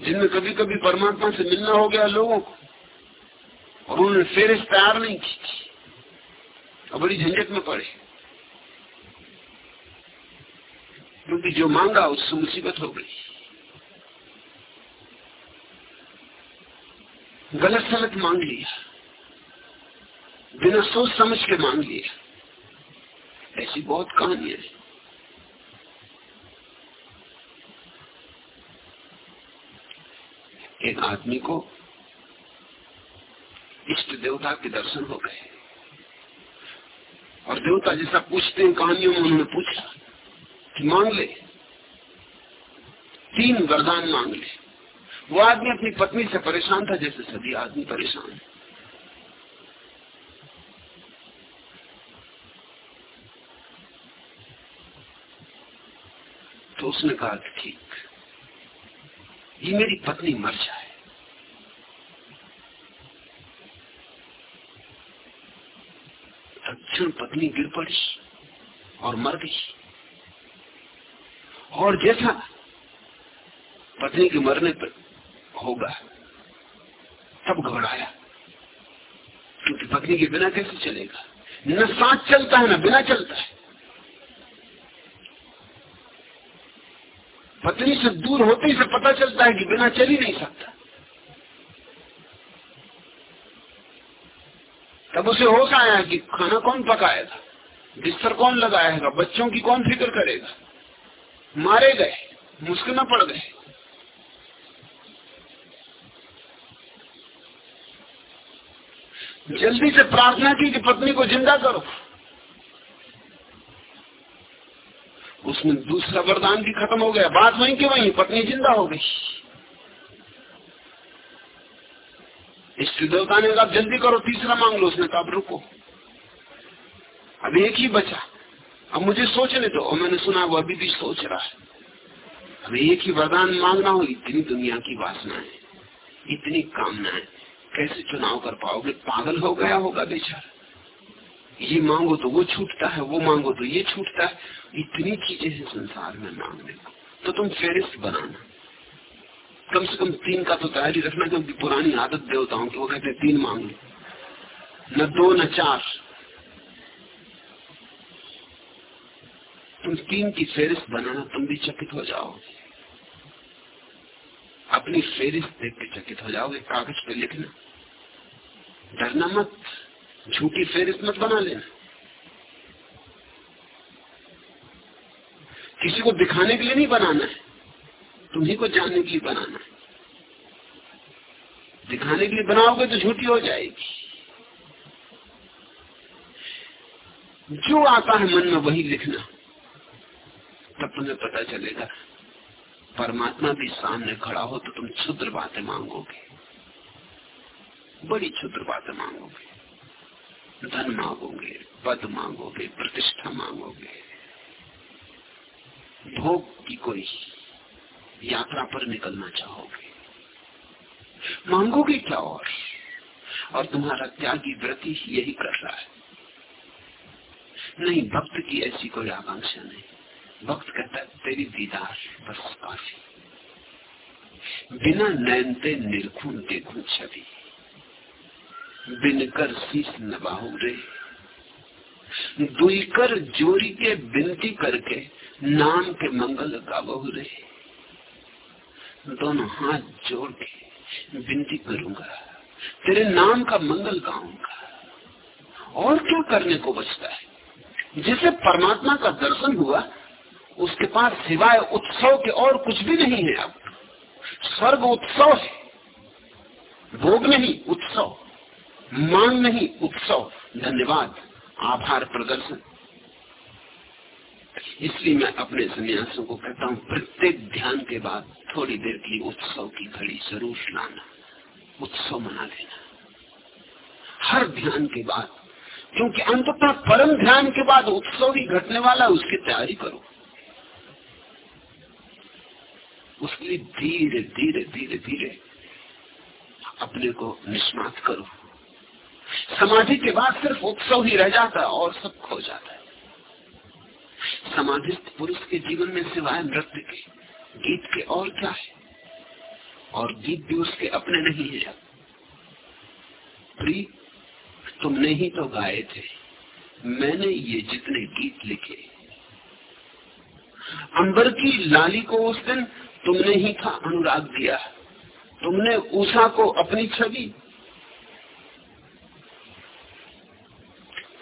जिनमें कभी कभी परमात्मा से मिलना हो गया लोगों को, और उन्होंने फेरिस्त तैयार नहीं की और बड़ी झंझट में पड़े। क्योंकि जो मांगा उससे मुसीबत हो गई। गलत सलत मांग लिया। बिना सोच समझ के मांग लिया। ऐसी बहुत कहानियाँ हैं। एक आदमी को इष्ट देवता के दर्शन हो गए। और देवता जैसा पूछते हैं कहानियों में उन्होंने पूछा। कि मांग ले। तीन वरदान मांग ले। वो आदमी अपनी पत्नी से परेशान था, जैसे सभी आदमी परेशान है। तो उसने कहा कि ठीक, ये मेरी पत्नी मर जाए। पत्नी गिर पड़ी और मर गई। और जैसा पत्नी के मरने पर होगा, तब घबराया। क्योंकि पत्नी के बिना कैसे चलेगा? न सांस चलता है, न बिना चलता है। पत्नी से दूर होते ही से पता चलता है कि बिना चल ही नहीं सकता। तब उसे होश आया कि खाना कौन पकाएगा? बिस्तर कौन लगाएगा? बच्चों की कौन फ़िक्र करेगा? मारे गए, मुश्किल में पड़ गए। जल्दी से प्रार्थना की कि पत्नी को ज़िंदा करो। उसमें दूसरा वरदान भी खत्म हो गया। बात वहीं के वहीं, पत्नी ज़िंदा हो गई। इष्ट देवता ने कहा जल्दी करो, तीसरा मांग लो। उसने कहा रुको। अब एक ही बचा। अब मुझे सोचने दो और मैंने सुना वो अभी भी सोच रहा है। हमें एक ही वरदान मांगना हो, इतनी दुनिया की वासना है, इतनी कामना है। कैसे चुनाव कर पाओगे? पागल हो गया होगा बेचारा। ये मांगो तो वो छूटता है, वो मांगो तो ये छूटता है। इतनी चीज़ें हैं संसार में मांगने को। तो तुम फेरिस्त बनाना। कम से कम तीन का तो तैयारी रखना, क्योंकि पुरानी आदत देवताओं की, वो कहते तीन मांग। लो न दो, न चार। तुम तीन की फेरिस्त बनाना तुम भी चकित हो जाओगे। अपनी फेरिस्त देख के चकित हो जाओगे, कागज़ पे लिखना। डरना मत, झूठी फेरिस्त मत बना लेना। किसी को दिखाने के लिए नहीं बनाना है, तुम्ही को जानने के लिए बनाना है। दिखाने के लिए बनाओगे तो झूठी हो जाएगी। जो आता है मन में वही लिखना। तुम्हें पता चलेगा। परमात्मा भी सामने खड़ा हो तो तुम क्षुद्र बातें मांगोगे। बड़ी क्षुद्र बातें मांगोगे। धन मांगोगे, पद मांगोगे, प्रतिष्ठा मांगोगे। भोग की कोई यात्रा पर निकलना चाहोगे। मांगोगे क्या और? और तुम्हारा त्यागी व्रति यही कर रहा है। नहीं, भक्त की ऐसी कोई आकांक्षा नहीं। भक्त कहता है, तेरी दीदार बस काफ़ी बिना नैनते निरखून देखू छवि। बिनकर शीश नबाहू रे। दुई कर जोरी के बिनती करके नाम के मंगल गाबहू रे। दोनों हाथ जोड़ के विनती करूँगा। तेरे नाम का मंगल गाऊँगा। और क्या करने को बचता है? जिसे परमात्मा का दर्शन हुआ उसके पास सिवाय उत्सव के और कुछ भी नहीं है अब। स्वर्ग उत्सव है। भोग नहीं, उत्सव। मांग नहीं, उत्सव। धन्यवाद। आभार प्रदर्शन। इसलिए मैं अपने सन्यासों को कहता हूँ, प्रत्येक ध्यान के बाद थोड़ी देर की उत्सव की घड़ी ज़रूर लाना। उत्सव मना लेना। हर ध्यान के बाद, क्योंकि अंततः परम ध्यान के बाद उत्सव ही घटने वाला है, उसकी तैयारी करो। उसके लिए धीरे धीरे धीरे धीरे अपने को निष्णात करो। समाधि के बाद सिर्फ़ उत्सव ही रह जाता है और सब खो जाता है। समाधिस्थ पुरुष के जीवन में सिवाय नृत्य के, गीत के और क्या है? और गीत भी उसके अपने नहीं है। प्री तुमने ही तो गाए थे। मैंने ये जितने गीत लिखे। अंबर की लाली को उस दिन तुमने ही था अनुराग दिया। तुमने उषा को अपनी छवि,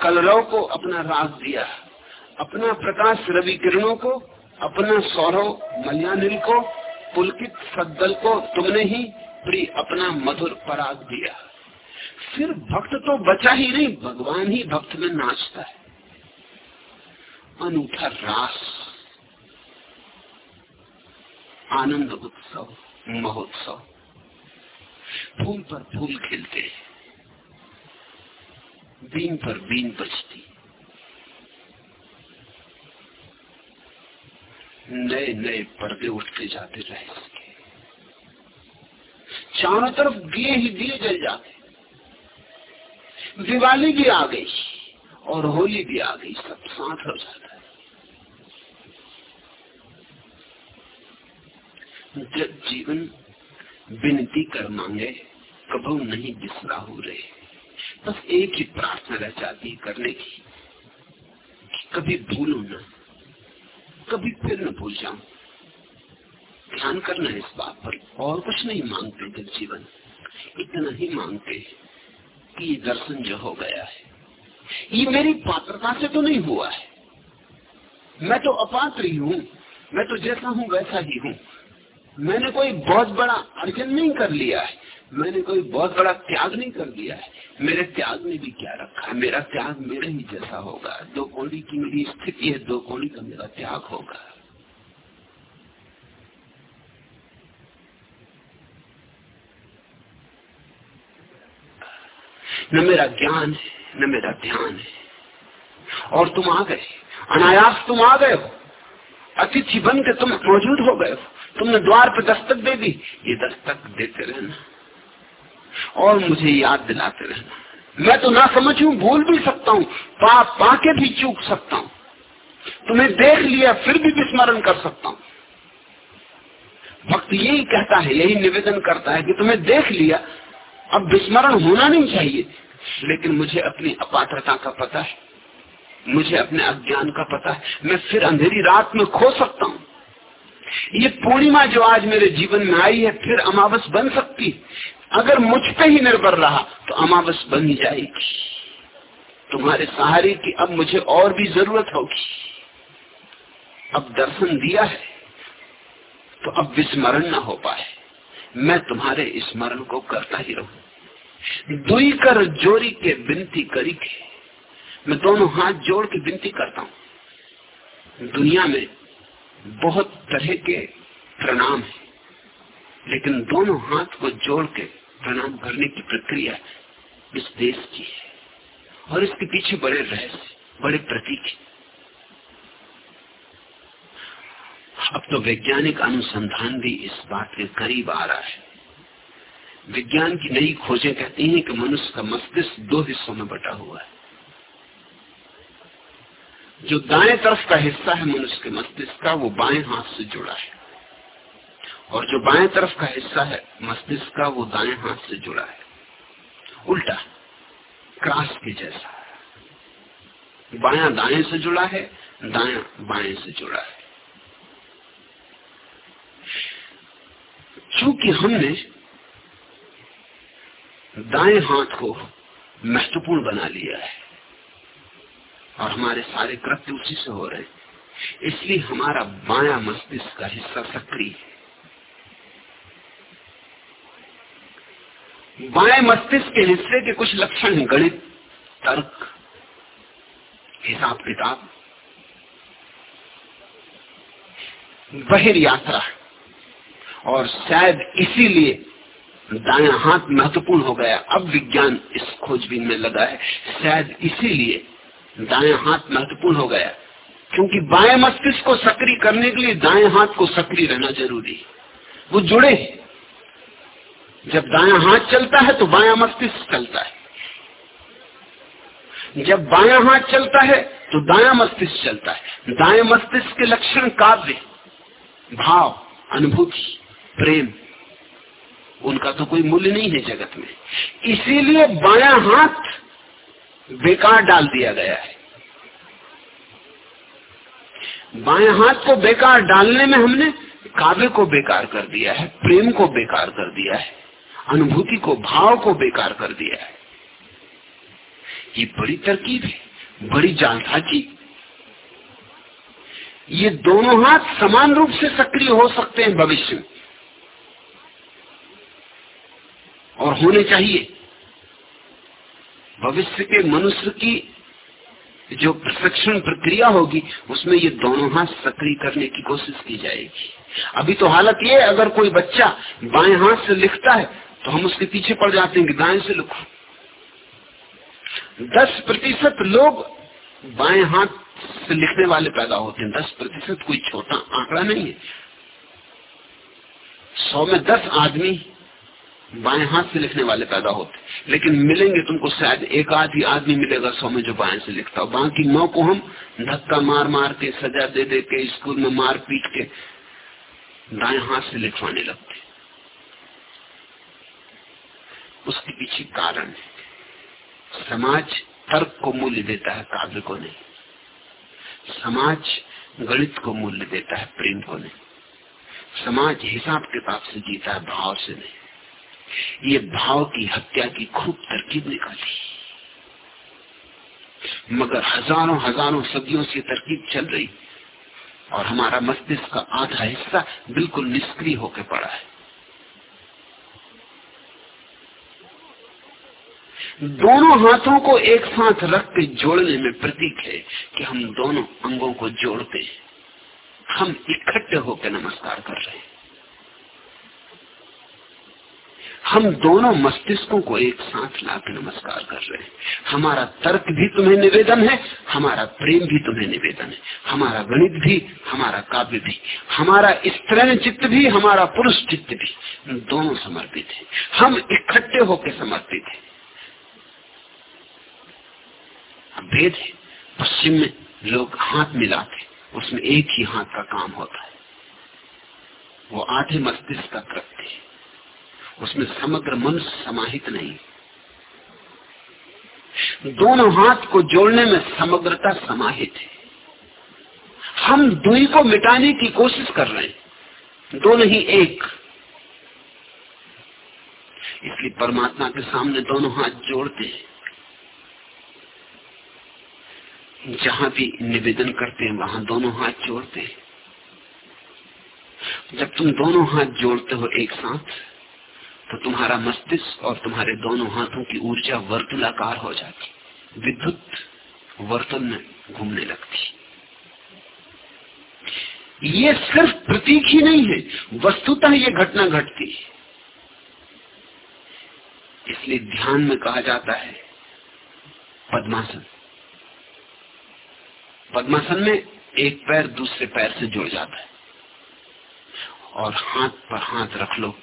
कलरव को अपना राग दिया, अपना प्रकाश रवि किरणों को, अपना सौरव मल्यानिल को, पुलकित सद्दल को तुमने ही प्री अपना मधुर पराग दिया। फिर भक्त तो बचा ही नहीं, भगवान ही भक्त में नाचता है। अनूठा रास। आनंद उत्सव, महोत्सव। फूल पर फूल खिलते बीन पर बीन बचती नए नए पर्दे उठते जाते रहे चारों तरफ़ दिए ही दिए जल जाते। दिवाली भी आ गई और होली भी आ गई, सब साथ हो जाता जब जीवन विनती कर मांगे कबू नहीं बिसरा हो रहे बस एक ही प्रार्थना रह जाती करने की, कि कभी भूलू ना, कभी फिर न भूल जाऊँ। ध्यान करना इस बात पर, और कुछ नहीं मांगते जब जीवन। इतना ही मांगते कि ये दर्शन जो हो गया है। ये मेरी पात्रता से तो नहीं हुआ है। मैं तो अपात्र ही हूँ, मैं तो जैसा हूँ वैसा ही हूँ। मैंने कोई बहुत बड़ा अर्जन नहीं कर लिया है। मैंने कोई बहुत बड़ा त्याग नहीं कर दिया है। मेरे त्याग में भी क्या रखा है? मेरा त्याग मेरे ही जैसा होगा। दो कोड़ी की मेरी स्थिति है, दो कोड़ी का मेरा त्याग होगा। न मेरा ज्ञान है, न मेरा ध्यान है। और तुम आ गए। अनायास तुम आ गए हो। अतिथि बन के तुम मौजूद हो गए हो। तुमने द्वार पर दस्तक दे दी। ये दस्तक देते रहना। और मुझे याद दिलाते रहना। मैं तो ना समझू, भूल भी सकता हूँ। पा पाके भी चूक सकता हूँ। तुम्हें देख लिया, फिर भी विस्मरण कर सकता हूँ। भक्त यही कहता है, यही निवेदन करता है कि तुम्हें देख लिया। अब विस्मरण होना नहीं चाहिए। लेकिन मुझे अपनी अपात्रता का पता है। मुझे अपने अज्ञान का पता है। मैं फिर अंधेरी रात में खो सकता हूँ। ये पूर्णिमा जो आज मेरे जीवन में आई है, फिर अमावस बन सकती अगर मुझ पे ही निर्भर रहा तो अमावस बन ही जाएगी। तुम्हारे सहारे की अब मुझे और भी ज़रूरत होगी। अब दर्शन दिया है तो अब विस्मरण ना हो पाए। मैं तुम्हारे स्मरण को करता ही रहूँ। दुई कर जोरी के बिनती करी के मैं दोनों हाथ जोड़ के विनती करता हूँ। दुनिया में बहुत तरह के प्रणाम है, लेकिन दोनों हाथ को जोड़ के प्रणाम करने की प्रक्रिया इस देश की है और इसके पीछे बड़े रहस्य, बड़े प्रतीक अब तो वैज्ञानिक अनुसंधान भी इस बात के करीब आ रहा है। विज्ञान की नई खोजें कहती हैं कि मनुष्य का मस्तिष्क दो हिस्सों में बटा हुआ है। जो दाएँ तरफ़ का हिस्सा है मनुष्य के मस्तिष्क का, वो बाएँ हाथ से जुड़ा है। और जो बाएँ तरफ़ का हिस्सा है मस्तिष्क का, वो दाएँ हाथ से जुड़ा है। उल्टा, क्रास के जैसा बाया दाएँ से जुड़ा है, दाया बाएँ से जुड़ा है। चूँकि हमने दाएँ हाथ को महत्वपूर्ण बना लिया है और हमारे सारे कृत्य उसी से हो रहे हैं। इसलिए हमारा बाया मस्तिष्क का हिस्सा सक्रिय है। बाएँ मस्तिष्क के हिस्से के कुछ लक्षण हैं, गणित, तर्क, हिसाब किताब। बहिर यात्रा और शायद इसीलिए दाया हाथ महत्वपूर्ण हो गया। अब विज्ञान इस खोजबीन में लगा है। शायद इसीलिए दाएँ हाथ महत्वपूर्ण हो गया। क्योंकि बाएँ मस्तिष्क को सक्रिय करने के लिए दाएँ हाथ को सक्रिय रहना ज़रूरी वो जुड़े जब दाया हाथ चलता है तो बाया मस्तिष्क चलता है। जब बाया हाथ चलता है तो दाया मस्तिष्क चलता है। दाएँ मस्तिष्क के लक्षण काव्य, भाव, अनुभूति, प्रेम, उनका तो कोई मूल्य नहीं है जगत में। इसीलिए बाया हाथ बेकार डाल दिया गया है। बाएँ हाथ को बेकार डालने में हमने काव्य को बेकार कर दिया है, प्रेम को बेकार कर दिया है, अनुभूति को, भाव को बेकार कर दिया है। ये बड़ी तरकीब है, बड़ी जालसाजी। ये दोनों हाथ समान रूप से सक्रिय हो सकते हैं भविष्य में। और होने चाहिए। भविष्य के मनुष्य की जो प्रशिक्षण प्रक्रिया होगी, उसमें ये दोनों हाथ सक्रिय करने की कोशिश की जाएगी। अभी तो हालत ये अगर कोई बच्चा बाएँ हाथ से लिखता है तो हम उसके पीछे पड़ जाते हैं कि दाएँ से लिखो। दस प्रतिशत लोग बाएँ हाथ से लिखने वाले पैदा होते हैं। दस प्रतिशत कोई छोटा आंकड़ा नहीं है। सौ में दस आदमी बाएँ हाथ से लिखने वाले पैदा होते लेकिन मिलेंगे तुमको शायद एक आध ही आदमी मिलेगा सौ में जो बाएँ से लिखता हो। बाकी नौ को हम धक्का मार मार के, सजा दे दे के, स्कूल में मार पीट के दाएँ हाथ से लिखवाने लगते उसके पीछे कारण है। समाज तर्क को मूल्य देता है, काव्य को नहीं। समाज गणित को मूल्य देता है, प्रेम को नहीं। समाज हिसाब किताब से जीता है, भाव से नहीं। ये भाव की हत्या की खूब तरकीब निकाली। मगर हज़ारों हज़ारों सदियों से तरकीब चल रही और हमारा मस्तिष्क का आधा हिस्सा बिल्कुल निष्क्रिय होकर पड़ा है। दोनों हाथों को एक साथ रख के जोड़ने में प्रतीक है कि हम दोनों अंगों को जोड़ते हम इकट्ठे होकर नमस्कार कर रहे हैं। हम दोनों मस्तिष्कों को एक साथ लाकर नमस्कार कर रहे हैं। हमारा तर्क भी तुम्हें निवेदन है, हमारा प्रेम भी तुम्हें निवेदन है, हमारा गणित भी, हमारा काव्य भी, हमारा स्त्रीण चित्त भी, हमारा पुरुष चित्त भी दोनों समर्पित है। हम इकट्ठे होकर समर्पित है। भेद है, पश्चिम में लोग हाथ मिलाते उसमें एक ही हाथ का काम होता है। वो आधे मस्तिष्क का कृत्य है। उसमें समग्र मनुष्य समाहित नहीं। दोनों हाथ को जोड़ने में समग्रता समाहित है। हम दुई को मिटाने की कोशिश कर रहे हैं। दो नहीं एक। इसलिए परमात्मा के सामने दोनों हाथ जोड़ते हैं। जहाँ भी निवेदन करते हैं, वहाँ दोनों हाथ जोड़ते हैं। जब तुम दोनों हाथ जोड़ते हो एक साथ तो तुम्हारा मस्तिष्क और तुम्हारे दोनों हाथों की ऊर्जा वर्तुलाकार हो जाती। विद्युत वर्तन में घूमने लगती। ये सिर्फ़ प्रतीक ही नहीं है, वस्तुतः ये घटना घटती है। इसलिए ध्यान में कहा जाता है, पद्मासन। पद्मासन में एक पैर दूसरे पैर से जुड़ जाता है। और हाथ पर हाथ रख लो।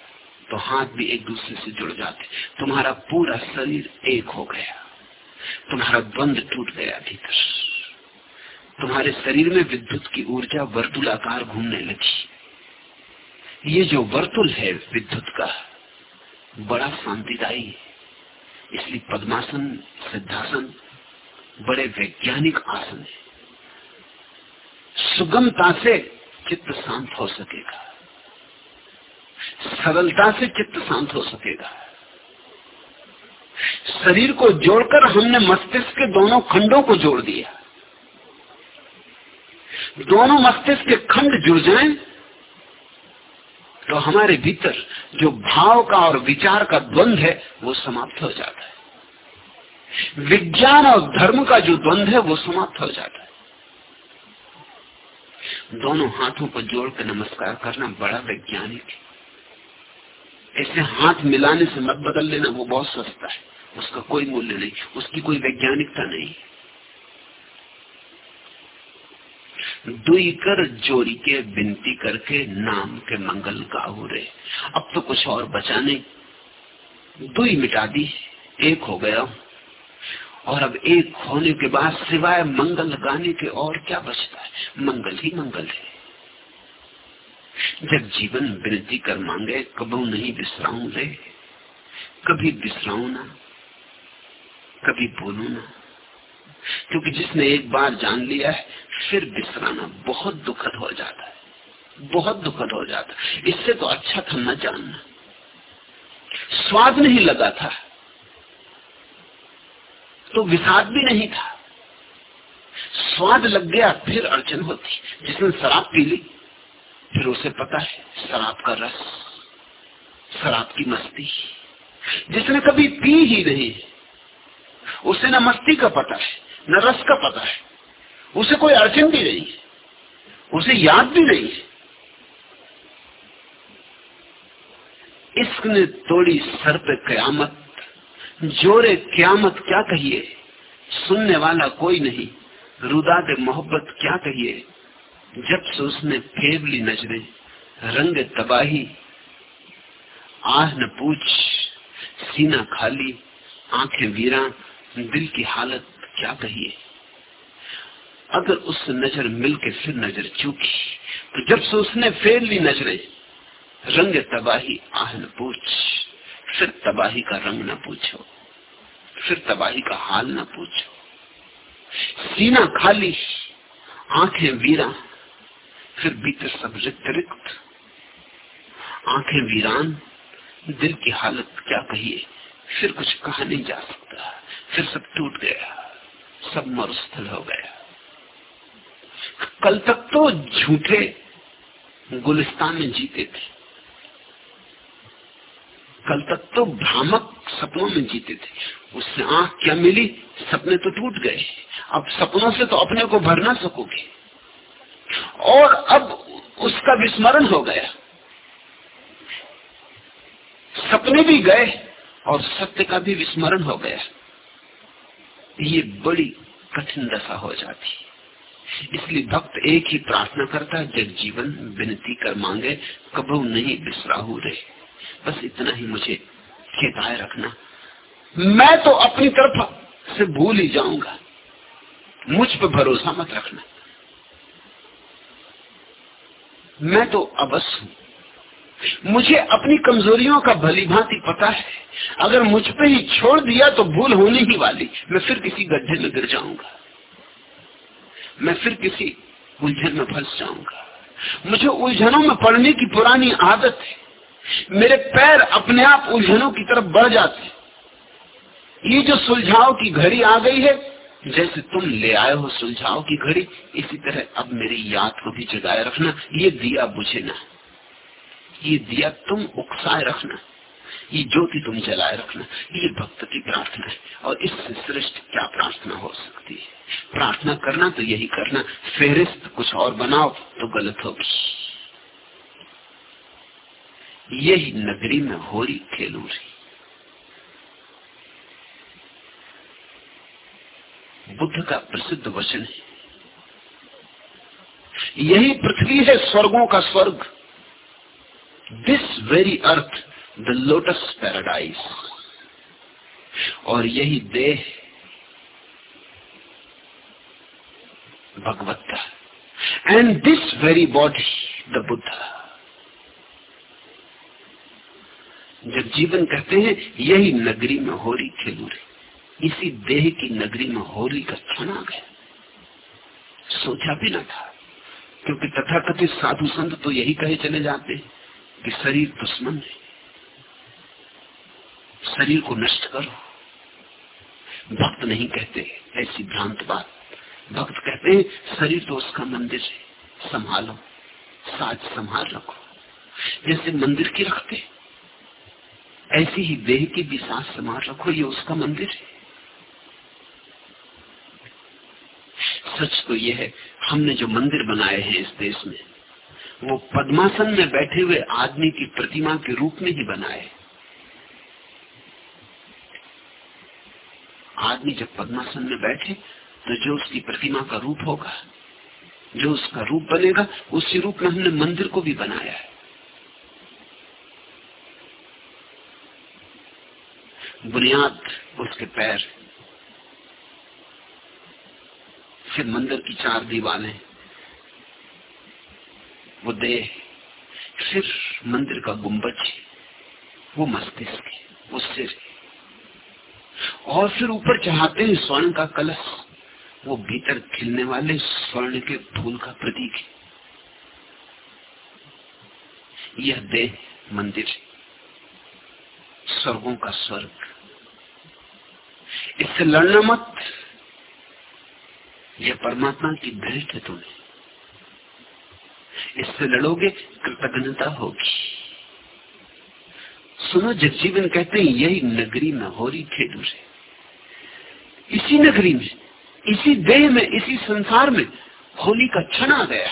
तो हाथ भी एक दूसरे से जुड़ जाते। तुम्हारा पूरा शरीर एक हो गया। तुम्हारा द्वंद टूट गया भीतर। तुम्हारे शरीर में विद्युत की ऊर्जा वर्तुलाकार घूमने लगी। ये जो वर्तुल है विद्युत का, बड़ा शांतिदायी है। इसलिए पद्मासन, सिद्धासन, बड़े वैज्ञानिक आसन है। सुगमता से चित्त शांत हो सकेगा। सरलता से चित्त शांत हो सकेगा। शरीर को जोड़कर हमने मस्तिष्क के दोनों खंडों को जोड़ दिया। दोनों मस्तिष्क के खंड जुड़ जाएँ तो हमारे भीतर जो भाव का और विचार का द्वंद है, वो समाप्त हो जाता है। विज्ञान और धर्म का जो द्वंद है, वो समाप्त हो जाता है। दोनों हाथों को जोड़कर नमस्कार करना बड़ा वैज्ञानिक है। ऐसे हाथ मिलाने से मत बदल लेना, वो बहुत सस्ता है। उसका कोई मूल्य नहीं, उसकी कोई वैज्ञानिकता नहीं। दुई कर जोड़ी के विनती करके नाम के मंगल गाऊ रे अब तो कुछ और बचा नहीं। दुई मिटा दी, एक हो गया। और अब एक होने के बाद सिवाय मंगल गाने के और क्या बचता है? मंगल ही मंगल है। जब जीवन वृद्धि कर मांगे कबू नहीं विश्राऊ रे। कभी विश्राऊ ना, कभी बोलू ना। क्योंकि जिसने एक बार जान लिया है, फिर विश्राना बहुत दुखद हो जाता है। बहुत दुखद हो जाता है। इससे तो अच्छा था न जानना। स्वाद नहीं लगा था। तो विषाद भी नहीं था। स्वाद लग गया, फिर अड़चन होती। जिसने शराब पी ली फिर उसे पता है, शराब का रस, शराब की मस्ती, जिसने कभी पी ही नहीं। उसे न मस्ती का पता है, न रस का पता है। उसे कोई अड़चन भी नहीं उसे याद भी नहीं इश्क ने तोड़ी सर पे कयामत, जोरे क्यामत क्या कहिए? सुनने वाला कोई नहीं, रुदा दे मोहब्बत क्या कहिए? जब से उसने फेर ली नजरे, रंग तबाही, आह न पूछ, सीना खाली, आँखें वीरा, दिल की हालत क्या कहिए? अगर उससे नज़र मिल के फिर नज़र चूकी तो जब से उसने फेर ली नजरे, रंग तबाही, आह न पूछ, फिर तबाही का रंग न पूछो, फिर तबाही का हाल न पूछो। सीना खाली, आँखें वीरा फिर भीतर सब रिक्त रिक्त। आँखें वीरान, दिल की हालत क्या कहिए? फिर कुछ कहा नहीं जा सकता। फिर सब टूट गया। सब मरुस्थल हो गया। कल तक तो झूठे गुलिस्तान में जीते थे। कल तक तो भ्रामक सपनों में जीते थे। उससे आँख क्या मिली? सपने तो टूट गए। अब सपनों से तो अपने को भर ना सकोगे। और अब उसका विस्मरण हो गया। सपने भी गए और सत्य का भी विस्मरण हो गया। ये बड़ी कठिन दशा हो जाती इसलिए भक्त एक ही प्रार्थना करता है, जब जीवन विनती कर मांगे कबू नहीं बिसराहू रहे बस इतना ही मुझे चेताए रखना। मैं तो अपनी तरफ़ से भूल ही जाऊँगा। मुझ पर भरोसा मत रखना। मैं तो अवश्य हूँ। मुझे अपनी कमजोरियों का भली भांति पता है। अगर मुझ पे ही छोड़ दिया तो भूल होने ही वाली। मैं फिर किसी गड्ढे में गिर जाऊँगा। मैं फिर किसी उलझन में फंस जाऊँगा। मुझे उलझनों में पड़ने की पुरानी आदत है। मेरे पैर अपने आप उलझनों की तरफ़ बढ़ जाते ये जो सुलझाव की घड़ी आ गई है जैसे तुम ले आए हो सुलझाओ की घड़ी, इसी तरह अब मेरी याद को भी जगाए रखना, ये दिया बुझे ना। ये दिया तुम उकसाए रखना। ये ज्योति तुम जलाए रखना। ये भक्त की प्रार्थना है। और इससे श्रेष्ठ क्या प्रार्थना हो सकती है? प्रार्थना करना तो यही करना। फेरिस्त कुछ और बनाओ तो गलत होगी। यही नगरी में हो रही बुद्ध का प्रसिद्ध वचन है। यही पृथ्वी है स्वर्गों का स्वर्ग। This very earth the lotus paradise और यही देह भगवत्ता and this very body the Buddha जब जीवन कहते हैं, यही नगरी में हो रही खेलूरी। इसी देह की नगरी में होली का क्षण आ गया। सोचा भी न था, क्योंकि तथाकथित साधु संत तो यही कहे चले जाते कि शरीर दुश्मन है। शरीर को नष्ट करो। भक्त नहीं कहते, ऐसी भ्रांत बात। भक्त कहते हैं, शरीर तो उसका मंदिर है, संभालो, साज संभाल रखो। जैसे मंदिर की रखते, ऐसी ही देह की भी साज संभाल रखो, ये उसका मंदिर है। सच तो यह है, हमने जो मंदिर बनाए हैं इस देश में, वो पद्मासन में बैठे हुए आदमी की प्रतिमा के रूप में ही बनाए आदमी जब पद्मासन में बैठे तो जो उसकी प्रतिमा का रूप होगा, जो उसका रूप बनेगा, उसी रूप में हमने मंदिर को भी बनाया है। बुनियाद उसके पैर फिर मंदिर की चार दीवारें। वो देह फिर मंदिर का गुंबज वो मस्तिष्क वो सिर और फिर ऊपर चढ़ाते हैं स्वर्ण का कलश। वो भीतर खिलने वाले स्वर्ण के फूल का प्रतीक है। यह देह मंदिर स्वर्गों का स्वर्ग। इससे लड़ना मत। यह परमात्मा की भेंट है तुम्हें। इससे लड़ोगे, कृतज्ञता होगी। सुनो, जगजीवन कहते हैं, यही नगरी में हो रही खेलू है इसी नगरी में, इसी देह में, इसी संसार में होली का क्षण आ गया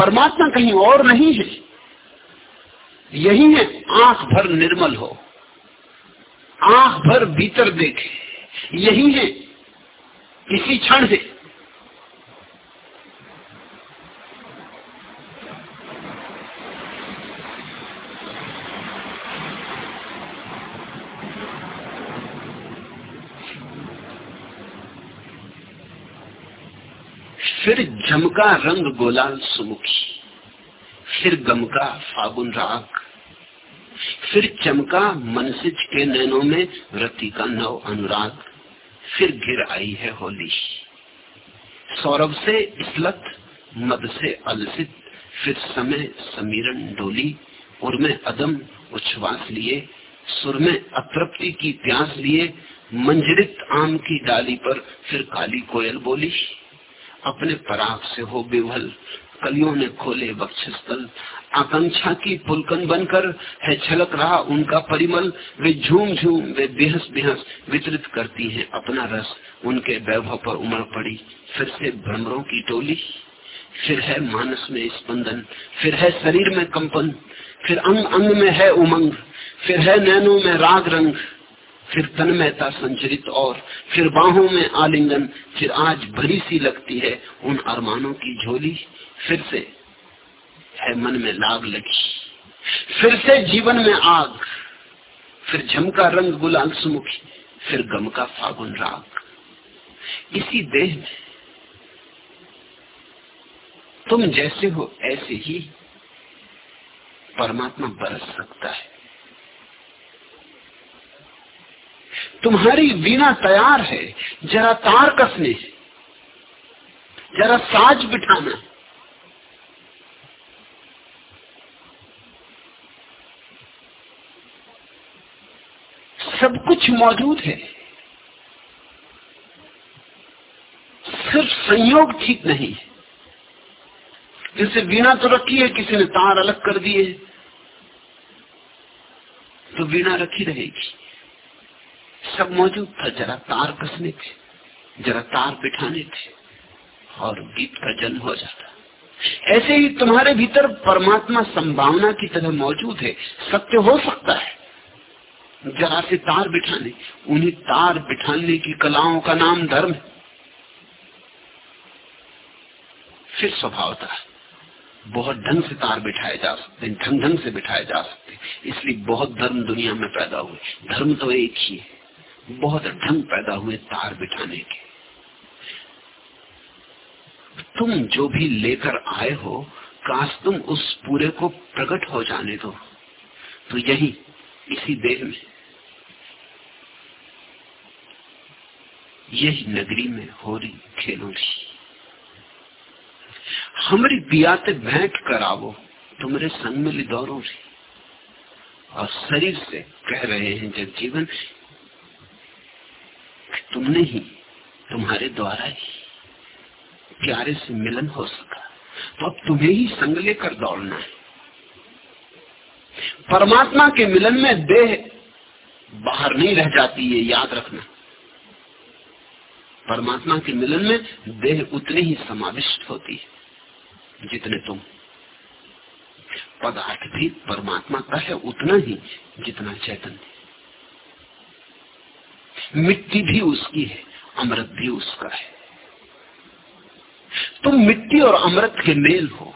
परमात्मा कहीं और नहीं है। यही है, आँख भर निर्मल हो। आँख भर भीतर देखे। यही है, इसी क्षण है झमका रंग गोलाल सुमुखी, फिर गमका फागुन राग, फिर चमका मनसिज के नैनों में रति का नव अनुराग, फिर गिर आई है होली। सौरभ से इसलत, मद से अलसित, फिर समय समीरण डोली उर्मे अदम उच्छ्वास लिए, सुर में अतृप्ति की प्यास लिए, मंजरित आम की डाली पर फिर काली कोयल बोली। अपने पराग से हो बिवल। कलियों ने खोले वक्षस्थल आकांक्षा की पुलकन बनकर है छलक रहा उनका परिमल। वे झूम झूम वे बेहस बेहस वितरित करती हैं अपना रस। उनके वैभव पर उमड़ पड़ी। फिर से भ्रमरों की टोली। फिर है मानस में स्पंदन। फिर है शरीर में कंपन। फिर अंग अंग में है उमंग। फिर है नैनों में राग रंग फिर तन्मयता संचरित और फिर बाहों में आलिंगन, फिर आज भरी सी लगती है उन अरमानों की झोली। फिर से है मन में लाग लगी। फिर से जीवन में आग। फिर झमका रंग गुलाल सुमुखी। फिर गम का फागुन राग। इसी देह में तुम जैसे हो ऐसे ही परमात्मा बरस सकता है। तुम्हारी वीणा तैयार है, जरा तार कसने जरा साज बिठाना सब कुछ मौजूद है। सिर्फ़ संयोग ठीक नहीं है। जैसे वीणा तो रखी है, किसी ने तार अलग कर दिए तो वीणा रखी रहेगी। सब मौजूद था, जरा तार कसने थे, जरा तार बिठाने थे, और गीत का जन्म हो जाता। ऐसे ही तुम्हारे भीतर परमात्मा संभावना की तरह मौजूद है। सत्य हो सकता है। जरा से तार बिठाने, उन्हीं तार बिठाने की कलाओं का नाम धर्म है। फिर स्वभावता बहुत ढंग से तार बिठाए जा सकते ढंग ढंग से बिठाए जा सकते इसलिए बहुत धर्म दुनिया में पैदा हुए। धर्म तो एक ही है। बहुत ढंग पैदा हुए तार बिठाने के। तुम जो भी लेकर आए हो, काश तुम उस पूरे को प्रकट हो जाने दो। तो यही, इसी देह में। यही नगरी में हो रही खेलों की हमारी बियाते भेंट करावो तुम्हारे संग में दौड़ो री और शरीर से कह रहे हैं, जब जीवन तुमने ही तुम्हारे द्वारा ही प्यारे से मिलन हो सका। तो अब तुम्हें ही संग लेकर दौड़ना है। परमात्मा के मिलन में देह बाहर नहीं रह जाती है याद रखना। परमात्मा के मिलन में देह उतनी ही समाविष्ट होती है, जितने तुम। पदार्थ भी परमात्मा का है, उतना ही जितना चैतन्य। मिट्टी भी उसकी है, अमृत भी उसका है। तुम मिट्टी और अमृत के मेल हो।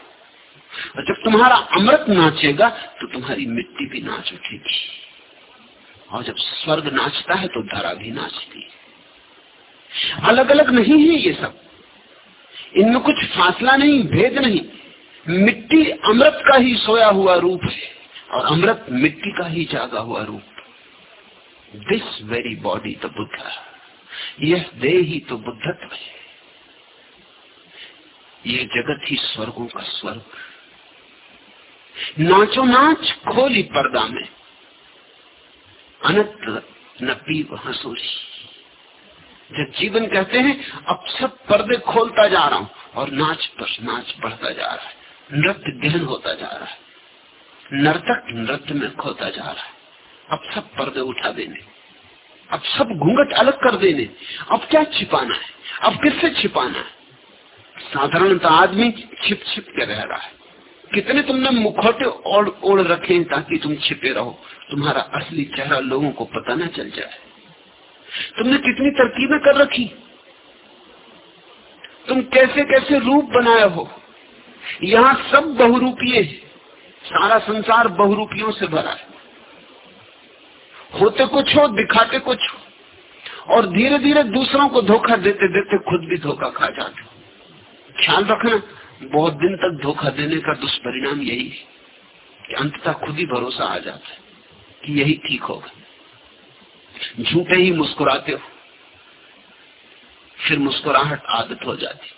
और जब तुम्हारा अमृत नाचेगा तो तुम्हारी मिट्टी भी नाच उठेगी। और जब स्वर्ग नाचता है तो धरा भी नाचती है। अलग अलग नहीं है ये सब। इनमें कुछ फासला नहीं, भेद नहीं। मिट्टी अमृत का ही सोया हुआ रूप है, और अमृत मिट्टी का ही जागा हुआ रूप this very body the Buddha यह दे ही तो बुद्धत्व है यह जगत ही स्वर्गों का स्वर्ग नाचो नाच खोली पर्दा में अनंत न पीव हंसोरी जब जीवन कहते हैं अब सब पर्दे खोलता जा रहा हूँ और नाच पर नाच बढ़ता जा रहा है नृत्य गहन होता जा रहा है नर्तक नृत्य में खोता जा रहा है अब सब पर्दे उठा देने। अब सब घूंघट अलग कर देने। अब क्या छिपाना है? अब किससे छिपाना है। साधारणतः आदमी छिप छिप के रह रहा है। कितने तुमने मुखौटे ओढ़ ओढ़ रखे ताकि तुम छिपे रहो? तुम्हारा असली चेहरा लोगों को पता न चल जाए। तुमने कितनी तरकीबें कर रखी? तुम कैसे कैसे रूप बनाए हो? यहाँ सब बहुरूपीय है। सारा संसार बहुरूपियों से भरा है। होते कुछ हो, दिखाते कुछ हो। और धीरे धीरे दूसरों को धोखा देते देते खुद भी धोखा खा जाते हो। ख्याल रखना, बहुत दिन तक धोखा देने का दुष्परिणाम यही है कि अंततः खुद ही भरोसा आ जाता है कि यही ठीक होगा। झूठे ही मुस्कुराते हो, फिर मुस्कुराहट आदत हो जाती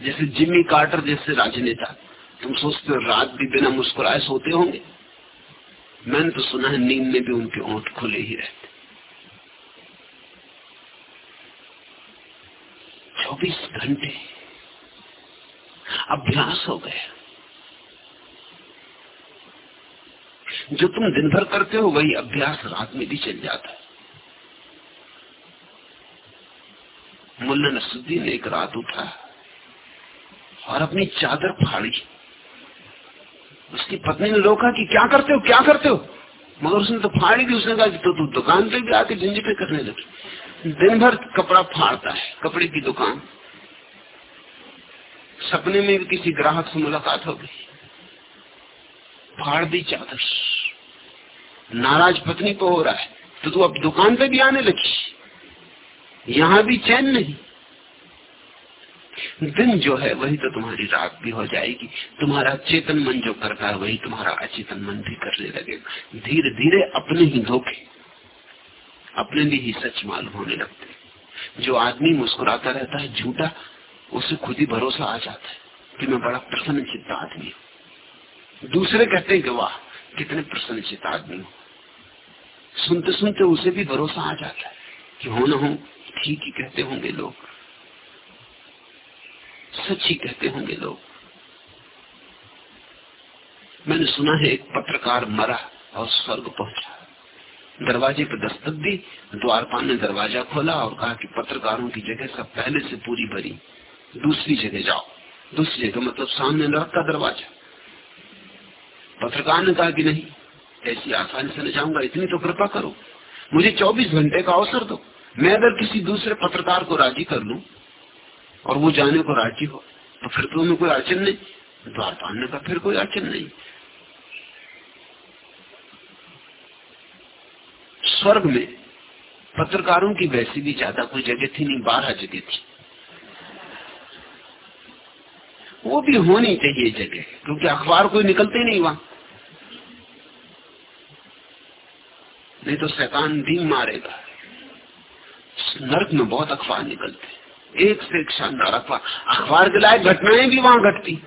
जैसे जिम्मी कार्टर जैसे राजनेता, तुम सोचते हो रात भी बिना मुस्कुराए सोते होंगे? मैंने तो सुना है नींद में भी उनके ओंठ खुले ही रहते। चौबीस घंटे अभ्यास हो गया। जो तुम दिन भर करते हो, वही अभ्यास रात में भी चल जाता है। मुल्ला नसुद्दीन एक रात उठा और अपनी चादर फाड़ी। उसकी पत्नी ने रोका कि क्या करते हो, क्या करते हो? मगर उसने तो फाड़ी दी, उसने कहा कि तो तू दुकान पे भी आके झंझटे करने लगी। दिन भर कपड़ा फाड़ता है, कपड़े की दुकान। सपने में भी किसी ग्राहक से मुलाकात हो गई। फाड़ दी चादर। नाराज़ पत्नी को हो रहा है तो तू अब दुकान पे भी आने लगी। यहाँ भी चैन नहीं। दिन जो है, वही तो तुम्हारी रात भी हो जाएगी। तुम्हारा चेतन मन जो करता है, वही तुम्हारा अचेतन मन भी करने लगेगा धीरे धीरे अपने ही धोखे, अपने लिए ही सच मालूम होने लगते। जो आदमी मुस्कुराता रहता है, झूठा, उसे खुद ही भरोसा आ जाता है कि मैं बड़ा प्रसन्न चित्त आदमी हूँ। दूसरे कहते हैं कि, वाह, कितने प्रसन्न चित्त आदमी हूँ। सुनते सुनते उसे भी भरोसा आ जाता है कि हो ना हो, ठीक ही कहते होंगे लोग। सच ही कहते होंगे लोग। मैंने सुना है एक पत्रकार मरा और स्वर्ग पहुँचा। दरवाजे पर दस्तक दी, द्वारपाल ने दरवाज़ा खोला और कहा कि पत्रकारों की जगह सब पहले से पूरी भरी। दूसरी जगह जाओ। दूसरी जगह मतलब सामने नरक का दरवाज़ा। पत्रकार ने कहा कि नहीं, ऐसी आसानी से न जाऊँगा, इतनी तो कृपा करो। मुझे 24 घंटे का अवसर दो। मैं अगर किसी दूसरे पत्रकार को राज़ी कर लू और वो जाने को राज़ी हो। तो फिर तो उन्हें कोई अड़चन नहीं। द्वारपाल ने कहा फिर कोई अड़चन नहीं। स्वर्ग में पत्रकारों की वैसी भी ज़्यादा कोई जगह थी नहीं, बारह जगह थी। वो भी होनी चाहिए जगह, क्योंकि अखबार कोई निकलते नहीं वहाँ। नहीं तो शैतान दिन मारेगा। नर्क में बहुत अखबार निकलते एक से एक शानदार अखबार अखबार के लायक घटनाएँ भी वहाँ घटती।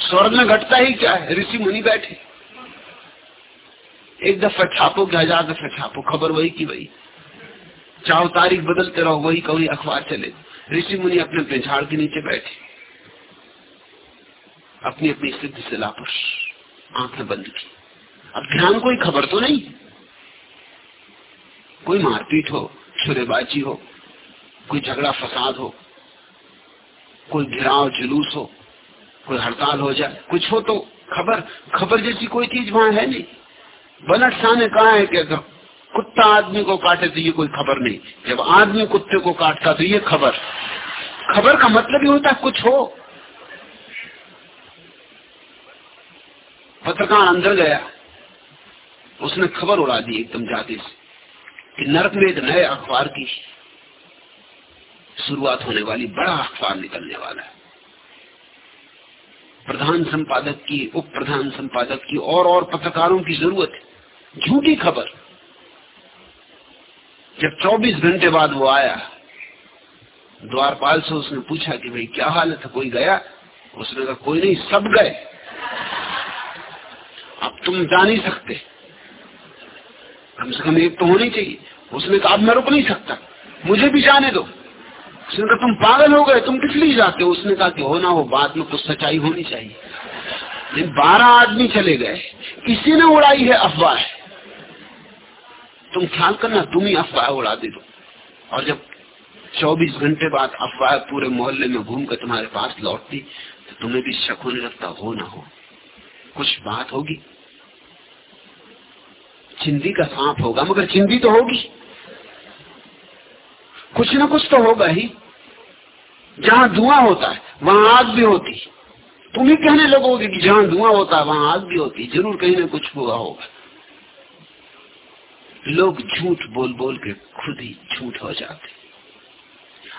स्वर्ग में घटता ही क्या है? ऋषि मुनि बैठे। एक दफ़ा छापो कि हज़ार दफ़ा छापो? खबर वही की वही। चाहो तारीख बदलते रहो, वही कभी अखबार चले। ऋषि मुनि अपने अपने झाड़ के नीचे बैठे। अपनी अपनी स्थिति से लापर आँखें बंद की। अब ध्यान कोई खबर तो नहीं। कोई मारपीट हो, छुरेबाजी हो कोई झगड़ा फसाद हो, कोई घिराव जुलूस हो, कोई हड़ताल हो जाए, कुछ हो तो खबर खबर जैसी कोई चीज़ वहाँ है नहीं। बनट शाह ने कहा है कि अगर कुत्ता आदमी को काटे तो ये कोई खबर नहीं। जब आदमी कुत्ते को काटता तो ये खबर। खबर का मतलब ही होता है कुछ हो। पत्रकार अंदर गया, उसने खबर उड़ा दी एकदम जाते से कि नरक में एक नए अखबार की शुरुआत होने वाली, बड़ा अखबार निकलने वाला है। प्रधान संपादक की उप प्रधान संपादक की और और पत्रकारों की ज़रूरत है। झूठी खबर। जब 24 घंटे बाद वो आया, द्वारपाल से उसने पूछा कि भाई क्या हालत है कोई गया? उसने कहा, कोई नहीं, सब गए। अब तुम जा नहीं सकते। कम से कम एक तो होनी चाहिए। उसने कहा, अब मैं रुक नहीं सकता। मुझे भी जाने दो। उसने कहा, तुम पागल हो गए, तुम किस लिए जाते हो? उसने कहा कि होना हो बात में कुछ सच्चाई होनी चाहिए। बारह आदमी चले गए। किसी ने उड़ाई है अफवाह। तुम ख्याल करना, तुम ही अफवाह उड़ा दे दो। और जब 24 घंटे बाद अफवाह पूरे मोहल्ले में घूम कर तुम्हारे पास लौटती तो तुम्हें भी शक होने लगता, हो ना हो। कुछ बात होगी? चिंदी का सांप होगा, मगर चिंदी तो होगी। कुछ ना कुछ तो होगा ही। जहाँ धुआँ होता है, वहाँ आग भी होती तुम ही कहने लगोगे कि जहाँ धुआँ होता है, वहाँ आग भी होती ज़रूर कहीं ना कुछ हुआ होगा। लोग झूठ बोल बोल के खुद ही झूठ हो जाते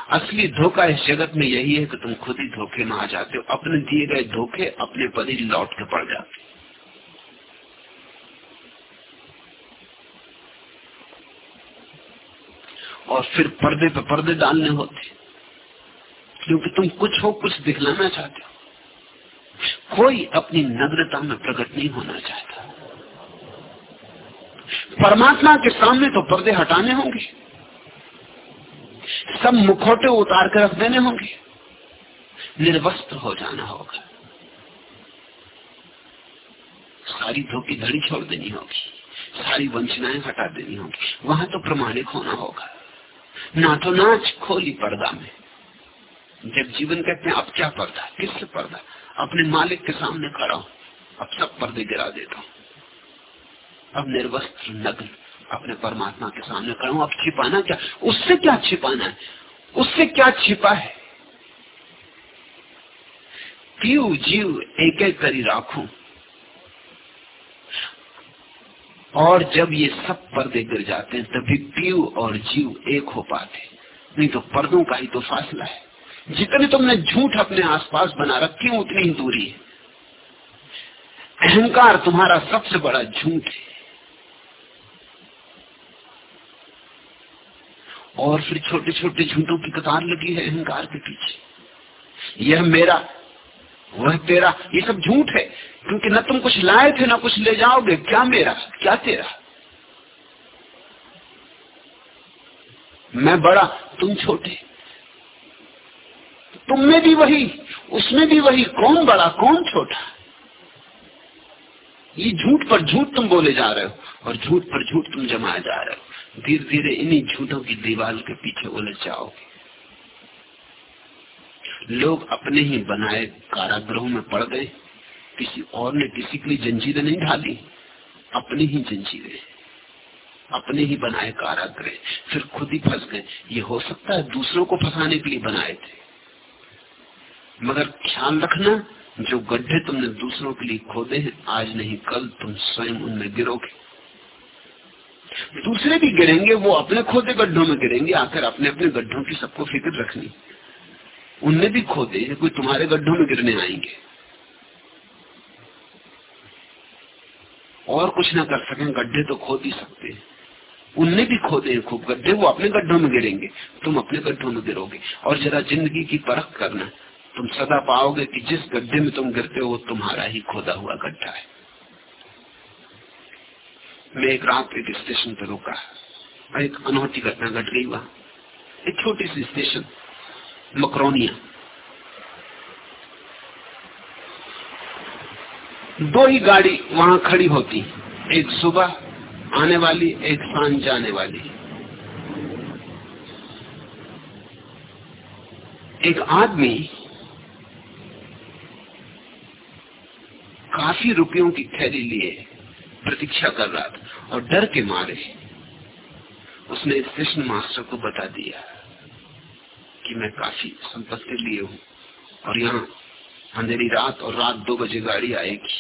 असली धोखा इस जगत में यही है कि तुम खुद ही धोखे में आ जाते हो। अपने दिए गए धोखे अपने पर ही लौट के पड़ जाते और फिर पर्दे पे पर्दे डालने होते क्योंकि तुम कुछ हो, कुछ दिखलाना चाहते हो। कोई अपनी नग्नता में प्रकट नहीं होना चाहता। परमात्मा के सामने तो पर्दे हटाने होंगे। सब मुखौटे उतार कर रख देने होंगे। निर्वस्त्र हो जाना होगा। सारी धोखी धड़ी छोड़ देनी होगी। सारी वंचनाएँ हटा देनी होगी। वहाँ तो प्रमाणिक होना होगा। ना तो नाच खोली पर्दा में। जब जीवन कहते हैं, अब क्या पर्दा? किससे पर्दा? अपने मालिक के सामने खड़ा हूँ, अब सब पर्दे गिरा देता हूँ। अब निर्वस्त्र नग्न अपने परमात्मा के सामने खड़ा हूँ। अब छिपाना क्या? उससे क्या छिपाना है? उससे क्या छिपा है? पीऊ जीव एक एक करी राखू? और जब ये सब पर्दे गिर जाते हैं, तभी पीव और जीव एक हो पाते नहीं तो पर्दों का ही तो फासला है। जितने तुमने झूठ अपने आसपास बना रखी उतनी ही दूरी है। अहंकार तुम्हारा सबसे बड़ा झूठ है। और फिर छोटे छोटे झूठों की कतार लगी है अहंकार के पीछे। यह मेरा वह तेरा, ये सब झूठ है। क्योंकि न तुम कुछ लाए थे, ना कुछ ले जाओगे। क्या मेरा? क्या तेरा? मैं बड़ा, तुम छोटे। तुम में भी वही, उसमें भी वही। कौन बड़ा, कौन छोटा? ये झूठ पर झूठ तुम बोले जा रहे हो, और झूठ पर झूठ तुम जमाए जा रहे हो। धीरे धीरे इन्हीं झूठों की दीवार के पीछे उलझ जाओगे। लोग अपने ही बनाए कारागृहों में पड़ गए। किसी और ने किसी के लिए जंजीरें नहीं ढाली। अपनी ही जंजीरें, अपने ही बनाए कारागृह। फिर खुद ही फंस गए। ये हो सकता है दूसरों को फंसाने के लिए बनाए थे। मगर ख्याल रखना, जो गड्ढे तुमने दूसरों के लिए खोदे हैं, आज नहीं, कल तुम स्वयं उनमें गिरोगे। दूसरे भी गिरेंगे, वो अपने खोदे गड्ढों में गिरेंगे, आकर अपने अपने गड्ढों की सबको फ़िक्र रखनी। उनने भी खोदे कोई तुम्हारे गड्ढों में गिरने आएँगे। और कुछ ना कर सकें, गड्ढे तो खोद ही सकते। हैं उनने भी खोदे हैं खूब, गड्ढे वो अपने गड्ढों में गिरेंगे, तुम अपने गड्ढों में गिरोगे। और जरा ज़िंदगी की परख करना, तुम सदा पाओगे कि जिस गड्ढे में तुम गिरते हो तुम्हारा ही खोदा हुआ गड्ढा है। मैं एक रात एक स्टेशन पर रुका। एक अनोखी घटना घट गट गई वहाँ। एक छोटी सी स्टेशन। मकरोनिया दो ही गाड़ी वहाँ खड़ी होती एक सुबह आने वाली, एक साँझ जाने वाली। एक आदमी काफ़ी रुपयों की थैली लिए, प्रतीक्षा कर रहा था और डर के मारे उसने स्टेशन मास्टर को बता दिया। कि मैं काफ़ी संपत्ति लिए हूँ। और यहाँ अंधेरी रात और रात दो बजे गाड़ी आएगी।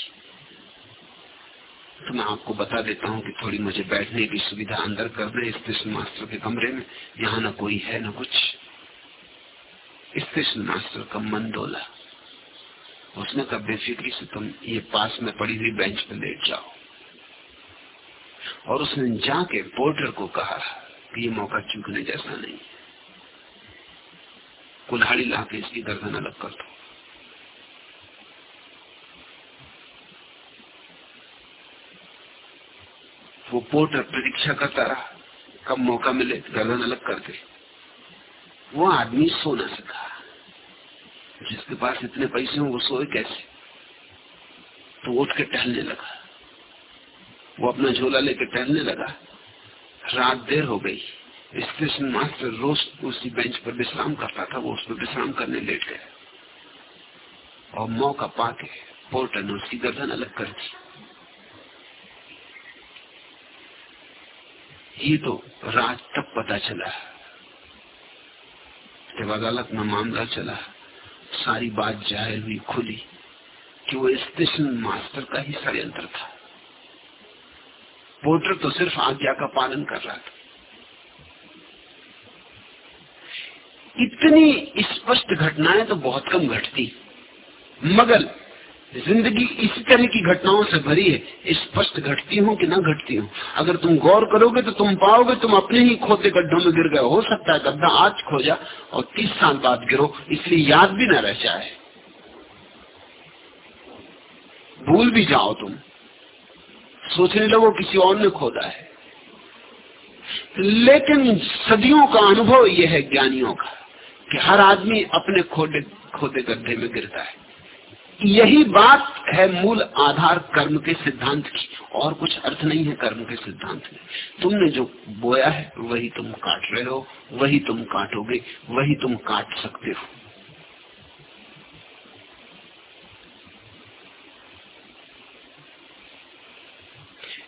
तो मैं आपको बता देता हूँ कि थोड़ी मुझे बैठने की सुविधा अंदर कर दे स्टेशन मास्टर के कमरे में। यहाँ न कोई है, न कुछ। स्टेशन मास्टर का मन डोला। उसने कहा, बेफिक्री से तुम ये पास में पड़ी हुई बेंच पर लेट जाओ। और उसने जाके पोर्टर को कहा कि ये मौका चूकने जैसा नहीं कुल्हाड़ी ला के इसकी गर्दन अलग कर दो। वो पोर्टर प्रतीक्षा करता रहा, कब मौका मिले गर्दन अलग कर दे। वो आदमी सो ना सका। जिसके पास इतने पैसे हो, वो सोए कैसे? तो उठ के टहलने लगा। वो अपना झोला लेके टहलने लगा। रात देर हो गई। स्टेशन मास्टर रोज उसी बेंच पर विश्राम करता था, वो उस पर विश्राम करने लेट गया। और मौका पाके पोर्टर ने उसकी गर्दन अलग कर दी। ये तो रात तक पता चला। जब अदालत में मामला चला, सारी बात ज़ाहिर हुई, खुली कि वो स्टेशन मास्टर का ही षडयंत्र था। पोर्टर तो सिर्फ़ आज्ञा का पालन कर रहा था। इतनी स्पष्ट घटनाएँ तो बहुत कम घटती। मगर ज़िंदगी इसी तरह की घटनाओं से भरी है, स्पष्ट घटती हूँ कि ना घटती हूँ? अगर तुम गौर करोगे तो तुम पाओगे, तुम अपने ही खोते गड्ढों में गिर गए। हो सकता है गड्ढा आज खोजा और तीस साल बाद गिरो, इसलिए याद भी ना रह जाए। भूल भी जाओ तुम। सोचने लगो किसी और ने खोदा है। लेकिन सदियों का अनुभव यह है ज्ञानियों का। कि हर आदमी अपने खोटे खोते गड्ढे में गिरता है। यही बात है मूल आधार कर्म के सिद्धांत की। और कुछ अर्थ नहीं है कर्म के सिद्धांत में। तुमने जो बोया है, वही तुम काट रहे हो, वही तुम काटोगे, वही तुम काट सकते हो।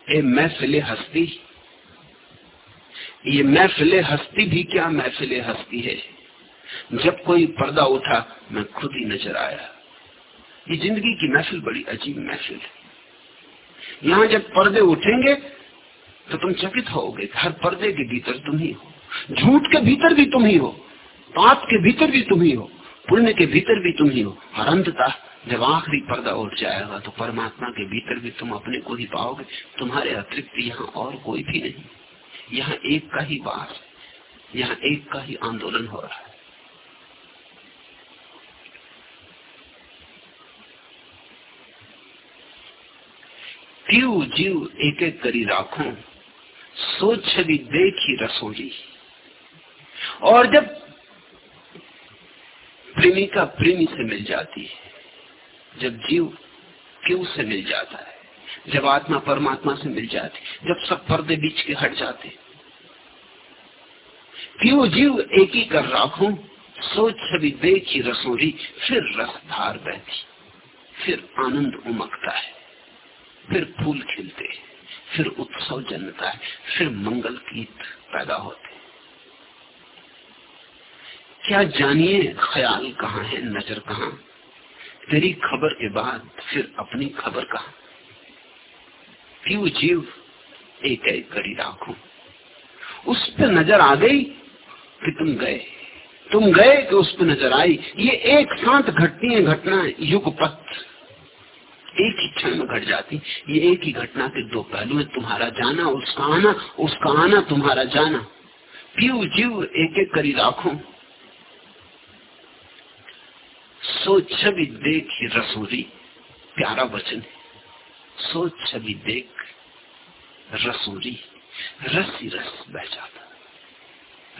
ए महफिले हस्ती, ये महफिले हस्ती भी क्या महफिले हस्ती है? जब कोई पर्दा उठा, मैं खुद ही नज़र आया। ये ज़िंदगी की महफिल बड़ी अजीब महफिल है। यहाँ जब पर्दे उठेंगे तो तुम चकित होगे हर पर्दे के भीतर तुम ही हो। झूठ के भीतर भी तुम ही हो। पाप के भीतर भी तुम ही हो। पुण्य के भीतर भी तुम ही हो। और अंततः जब आखिरी पर्दा उठ जाएगा तो परमात्मा के भीतर भी तुम अपने को ही पाओगे। तुम्हारे अतिरिक्त यहाँ और कोई भी नहीं। यहाँ एक का ही है। यहाँ एक का ही आंदोलन हो रहा है। क्यों जीव एक एक करी राखो, सोच छवि देखी रसोली। और जब प्रेमिका प्रेमी से मिल जाती है, जब जीव क्यों से मिल जाता है? जब आत्मा परमात्मा से मिल जाती जब सब पर्दे बीच के हट जाते क्यों जीव एक ही कर राखू, सोच छवि देखी रसोरी फिर रसधार बहती, फिर आनंद उमकता है। फिर फूल खिलते, फिर उत्सव जन्मता है, फिर मंगल गीत पैदा होते। क्या जानिए ख्याल कहाँ है, नज़र कहाँ? तेरी खबर के बाद फिर अपनी खबर कहा? क्यों जीव एक एक करी राखू उस पर नज़र आ गई कि तुम गए। तुम गए कि उस पर नज़र आई। ये एक साथ घटती है घटना युग पथ एक ही क्षण में घट जाती। ये एक ही घटना के दो पहलू है, तुम्हारा जाना, उसका आना उसका आना, तुम्हारा जाना। पीव जीव एक एक करी राखो सोच छवि देख रसूरी, प्यारा वचन है। सोच छवि देख रसूरी, रस ही रस बह जाता।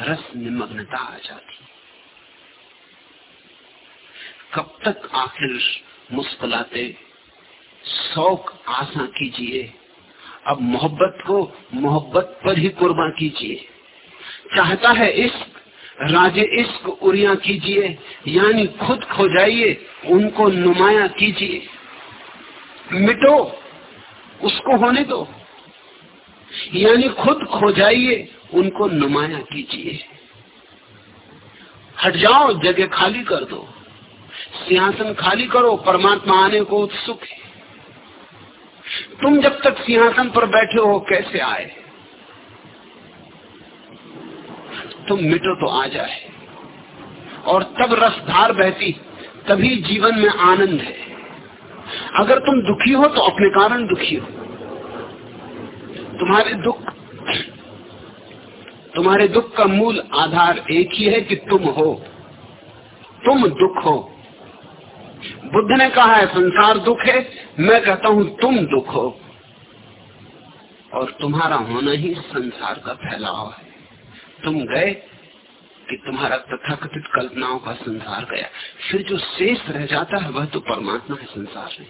रस निमग्नता आ जाती। कब तक आखिर मुस्कुलाते शौक आशा कीजिए। अब मोहब्बत को मोहब्बत पर ही कुर्बान कीजिए। चाहता है इश्क, राजे इश्क उरिया कीजिए, यानी खुद खो जाइए, उनको नुमाया कीजिए। मिटो, उसको होने दो। यानी खुद खो जाइए, उनको नुमाया कीजिए। हट जाओ, जगह खाली कर दो। सिंहासन खाली करो, परमात्मा आने को उत्सुक है। तुम जब तक सिंहासन पर बैठे हो, कैसे आए? तुम मिटो तो आ जाए। और तब रसधार बहती, तभी जीवन में आनंद है। अगर तुम दुखी हो तो अपने कारण दुखी हो। तुम्हारे दुख तुम्हारे दुख का मूल आधार एक ही है कि तुम हो। तुम दुख हो। बुद्ध ने कहा, है, संसार दुख है। मैं कहता हूँ, तुम दुख हो। और तुम्हारा होना ही संसार का फैलाव है। तुम गए कि तुम्हारा तथाकथित कल्पनाओं का संसार गया। फिर जो शेष रह जाता है, वह तो परमात्मा है, संसार नहीं।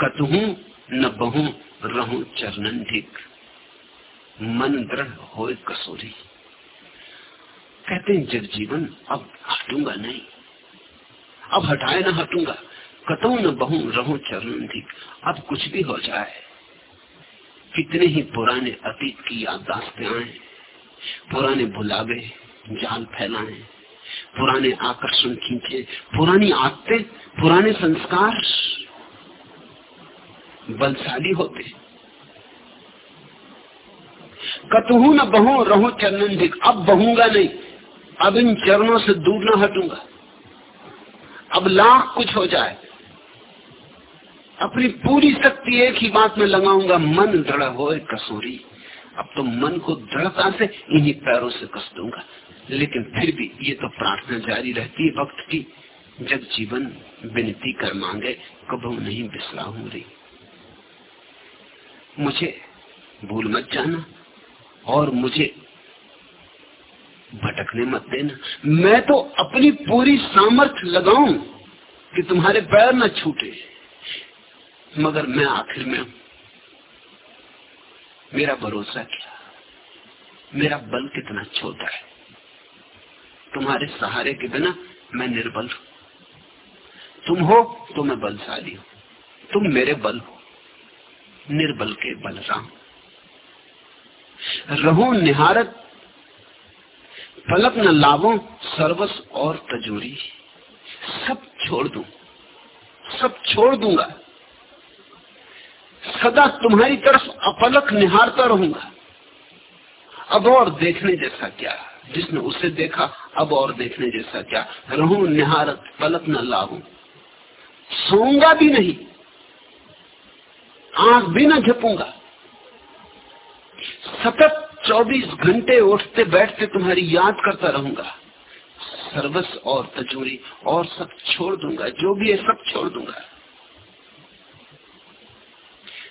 कतहू न बहु, रहू चरणन धिक मन दृढ़ हो कसूरी कहते हैं, जग जीवन अब हटूँगा नहीं। अब हटाए ना हटूँगा। कतौ न बहु, रहू चरण अब कुछ भी हो जाए, कितने ही पुराने अतीत की याददाश्तें आए, पुराने भुलावे, जाल फैलाए, पुराने आकर्षण खींचे, पुरानी आदतें, पुराने संस्कार बलशाली होते। कतहू न बहु, रहो चरण दिख अब बहूँगा नहीं। अब इन चरणों से दूर न हटूँगा। अब लाख कुछ हो जाए। अपनी पूरी शक्ति एक ही बात में लगाऊँगा, मन दृढ़ हो कसूरी। अब तो मन को दृढ़ता से इन्हीं पैरों से कस दूँगा। लेकिन फिर भी ये तो प्रार्थना जारी रहती है वक्त की। जब जीवन विनती कर मांगे, कबू नहीं बिसराऊ रही मुझे भूल मत जाना। और मुझे भटकने मत देना। मैं तो अपनी पूरी सामर्थ्य लगाऊँ कि तुम्हारे पैर न छूटे। मगर मैं आखिर में हूँ। मेरा भरोसा क्या? मेरा बल कितना छोटा है? तुम्हारे सहारे के बिना मैं निर्बल हूँ। तुम हो तो मैं बलशाली हूँ। तुम मेरे बल हो। निर्बल के बलराम। रहो निहारत पलक न लावो सर्वस और तजोरी। सब छोड़ दू, सब छोड़ दूँगा। सदा तुम्हारी तरफ़ अपलक निहारता रहूँगा। अब और देखने जैसा क्या? जिसने उसे देखा, अब और देखने जैसा क्या? रहू निहारत, पलक न लाऊ सोऊँगा भी नहीं, आँख भी न झपूँगा। सतत 24 घंटे उठते बैठते तुम्हारी याद करता रहूँगा। सर्वस और तजूरी और सब छोड़ दूँगा, जो भी है सब छोड़ दूँगा।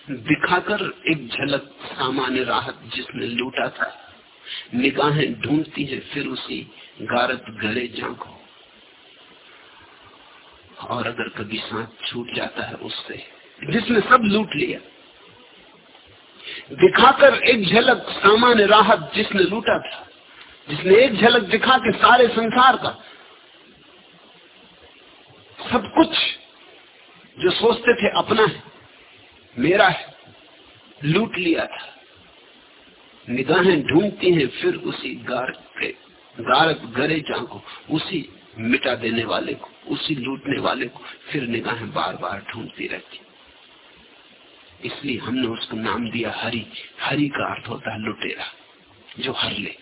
दिखाकर एक झलक सामान्य राहत जिसने लूटा था, निगाहें ढूंढती है फिर उसी गारत गले झांको। और अगर कभी सांस छूट जाता है उससे, जिसने सब लूट लिया दिखाकर एक झलक, सामान्य राहत जिसने लूटा था। जिसने एक झलक दिखा के सारे संसार का, सब कुछ जो सोचते थे अपना है, मेरा है, लूट लिया था। निगाहें ढूंढती हैं, फिर उसी गार के गारक गरे को, उसी मिटा देने वाले को, उसी लूटने वाले को, फिर निगाहें बार बार ढूंढती रहती इसलिए हमने उसको नाम दिया हरि। हरि का अर्थ होता है लुटेरा, जो हर ले,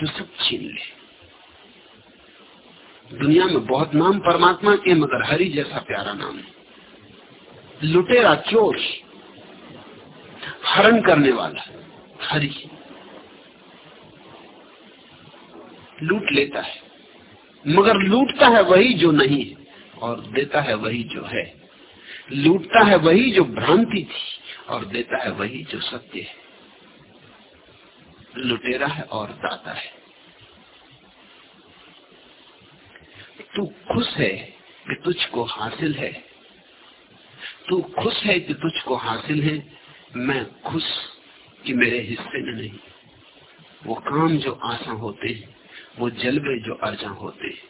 जो सब छीन ले। दुनिया में बहुत नाम परमात्मा के, मगर हरि जैसा प्यारा नाम है। लुटेरा, चोर, हरण करने वाला हरि। लूट लेता है, मगर लूटता है वही जो नहीं है, और देता है वही जो है। लूटता है वही जो भ्रांति थी और देता है वही जो सत्य है। लुटेरा है और दाता है। तू खुश है कि तुझको हासिल है। तू खुश है कि तुझको हासिल है। मैं खुश कि मेरे हिस्से में नहीं। वो काम जो आसा होते हैं, वो जलवे जो अर्जा होते हैं।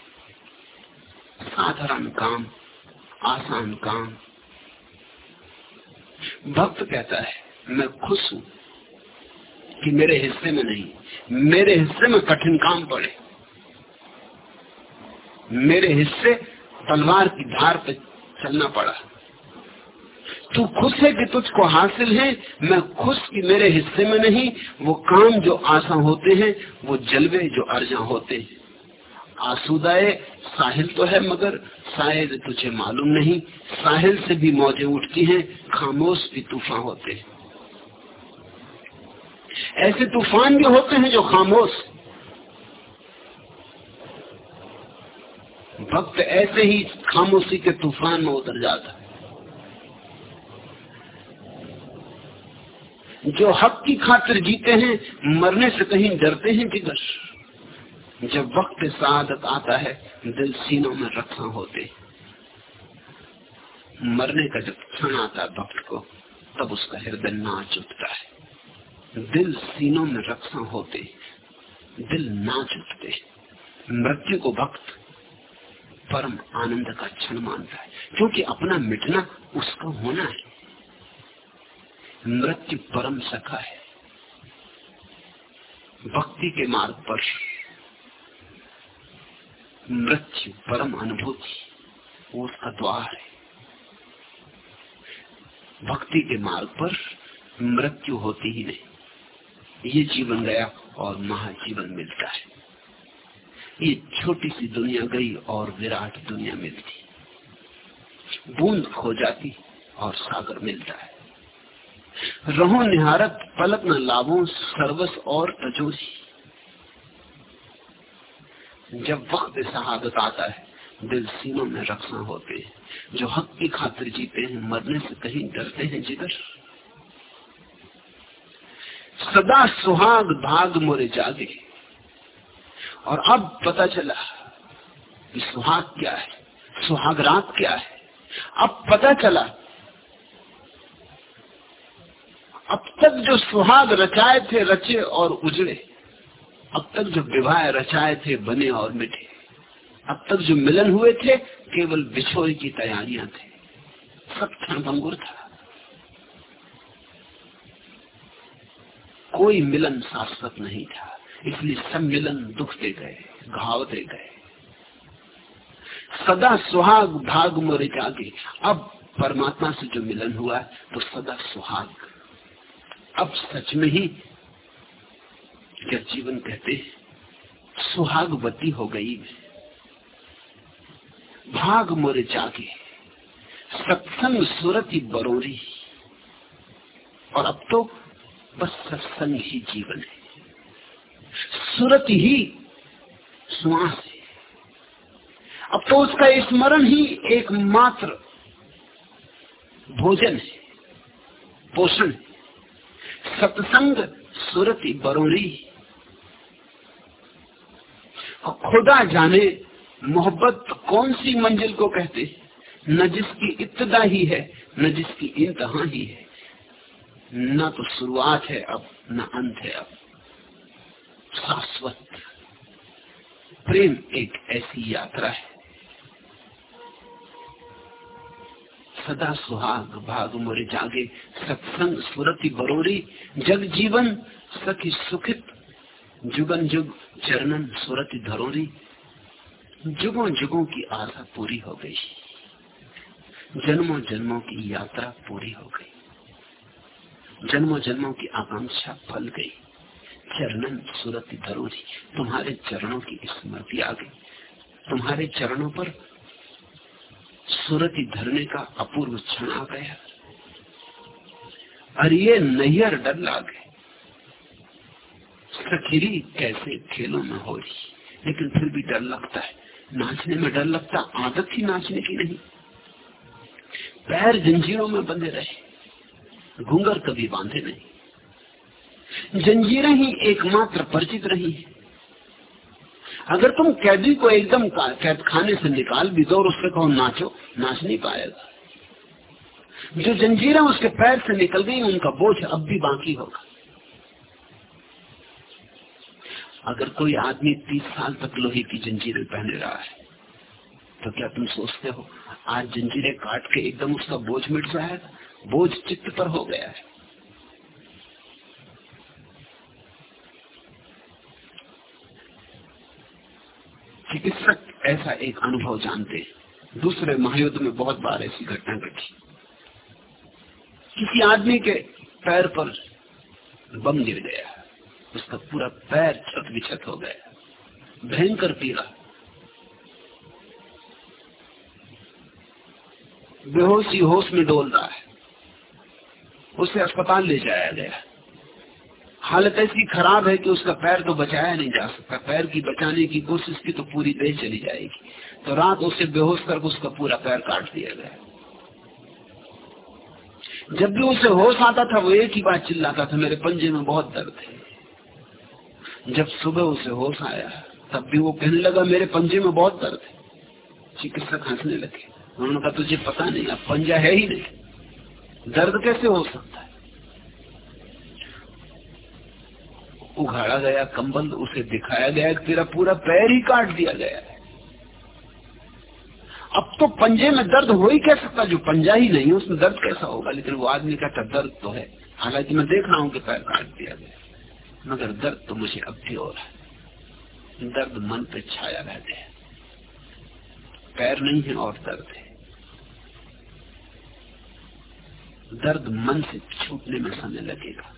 साधारण काम, आसान काम भक्त कहता है, मैं खुश हूँ कि मेरे हिस्से में नहीं, मेरे हिस्से में कठिन काम पड़े। मेरे हिस्से तलवार की धार पर चलना पड़ा। तू खुश है कि तुझको हासिल है, मैं खुश कि मेरे हिस्से में नहीं, वो काम जो आसा होते हैं, वो जलवे जो अर्जा होते हैं। आसुदाए, साहिल तो है मगर, शायद तुझे मालूम नहीं, साहिल से भी मौजें उठती हैं, खामोश भी तूफ़ान होते हैं। ऐसे तूफ़ान भी होते हैं जो खामोश। भक्त ऐसे ही खामोशी के तूफ़ान में उतर जाता है। जो हक की खातिर जीते हैं, मरने से कहीं डरते हैं जिगर जब वक्त शहादत आता है, दिल सीनों में रखा होते। मरने का जब क्षण आता है भक्त को, तब उसका हृदय नाच उठता है। दिल सीनों में रक्षा होते, दिल नाच उठते मृत्यु को भक्त परम आनंद का क्षण मानता है, क्योंकि अपना मिटना उसका होना है। मृत्यु परम सखा है। भक्ति के मार्ग पर मृत्यु परम अनुभूति वो उसका द्वार है। भक्ति के मार्ग पर मृत्यु होती ही नहीं। ये जीवन गया और महाजीवन मिलता है। ये छोटी सी दुनिया गई और विराट दुनिया मिलती। बूंद खो जाती और सागर मिलता है। रहो निहारत, पलक न लाभो सर्वस और तजोरी। जब वक्त शहादत आता है, दिल सीनों में रक्षा होते हैं। जो हक की खातिर जीते हैं, मरने से कहीं डरते हैं जिगर सदा सुहाग भाग मोरे जागे। और अब पता चला कि सुहाग क्या है, सुहाग रात क्या है। अब पता चला, अब तक जो सुहाग रचाए थे, रचे और उजड़े अब तक जो विवाह रचाए थे, बने और मिटे। अब तक जो मिलन हुए थे, केवल बिछोई की तैयारियाँ थे। सब क्षणभंगुर था। कोई मिलन शाश्वत नहीं था। इसलिए सब मिलन दुख दे गए घाव दे गए। सदा सुहाग भाग मोरे जागे। अब परमात्मा से जो मिलन हुआ तो सदा सुहाग। अब सच में ही क्या जीवन कहते सुहागवती हो गई। भाग मोरे जागे, सत्संग सुरति बरोरी। और अब तो बस सत्संग ही जीवन है। सुरत ही श्वास है। अब तो उसका स्मरण ही एकमात्र भोजन है, पोषण सत्संग सुरति बरोरी। खुदा जाने मोहब्बत कौन सी मंजिल को कहते न जिसकी इब्तदा ही है, न जिसकी इंतहा ही है। न तो शुरुआत है अब, न अंत है अब। शाश्वत। प्रेम एक ऐसी यात्रा है। सदा सुहाग भाग मोरे जागे, सत्संग सुरति बरोरी, जग जीवन सखी सुखित, जुगन जुग चरणन सुरति धरोरी जुगों जुगों की आशा पूरी हो गई। जन्मों जन्मों की यात्रा पूरी हो गई। जन्मों जन्मों की आकांक्षा फल गई। चरणन सुरति धरोरी तुम्हारे चरणों की स्मृति आ गई। तुम्हारे चरणों पर सुरति धरने का अपूर्व क्षण आ गया। और ये नैयर डर लागे। सखीरी कैसे खेलों में हो रही लेकिन फिर भी डर लगता है। नाचने में डर लगता आदत ही नाचने की नहीं। पैर जंजीरों में बंधे रहे। घूंगर कभी बांधे नहीं। जंजीरें ही एकमात्र परिचित रही है। अगर तुम कैदी को एकदम कैद खाने से निकाल भी दो और उससे कहो, नाचो। नाच नहीं पाएगा। जो जंजीरें उसके पैर से निकल गई, उनका बोझ अब भी बाकी होगा। अगर कोई आदमी तीस साल तक लोहे की जंजीरें पहने रहा है तो क्या तुम सोचते हो, आज जंजीरें काट के एकदम उसका बोझ मिट जाएगा? बोझ चित्त पर हो गया है। चिकित्सक ऐसा एक अनुभव जानते दूसरे महायुद्ध में बहुत बार ऐसी घटना घटी। किसी आदमी के पैर पर बम गिर गया। उसका पूरा पैर छत विछत हो गया। भयंकर पीड़ा। बेहोशी होश में डोल रहा है। उसे अस्पताल ले जाया गया। हालत ऐसी खराब है कि उसका पैर तो बचाया नहीं जा सकता। पैर की बचाने की कोशिश की तो पूरी देह चली जाएगी। तो रात उसे बेहोश करके उसका पूरा पैर काट दिया गया। जब भी उसे होश आता था, वो एक ही बात चिल्लाता था, मेरे पंजे में बहुत दर्द है। जब सुबह उसे होश आया, तब भी वो कहने लगा, मेरे पंजे में बहुत दर्द है। चिकित्सक हंसने लगे। उन्होंने कहा, तुझे पता नहीं, अब पंजा है ही नहीं। दर्द कैसे हो सकता है? उघाड़ा गया, कंबल उसे दिखाया गया तेरा पूरा पैर ही काट दिया गया है। अब तो पंजे में दर्द हो ही कह सकता? जो पंजा ही नहीं उसमें दर्द कैसा होगा? लेकिन वो आदमी कहता, दर्द तो है। हालाँकि मैं देख रहा हूँ कि पैर काट दिया गया मगर दर्द तो मुझे अब भी रहा है। दर्द मन पे छाया रहते हैं। पैर नहीं है और दर्द है। दर्द मन से छूटने में समय लगेगा।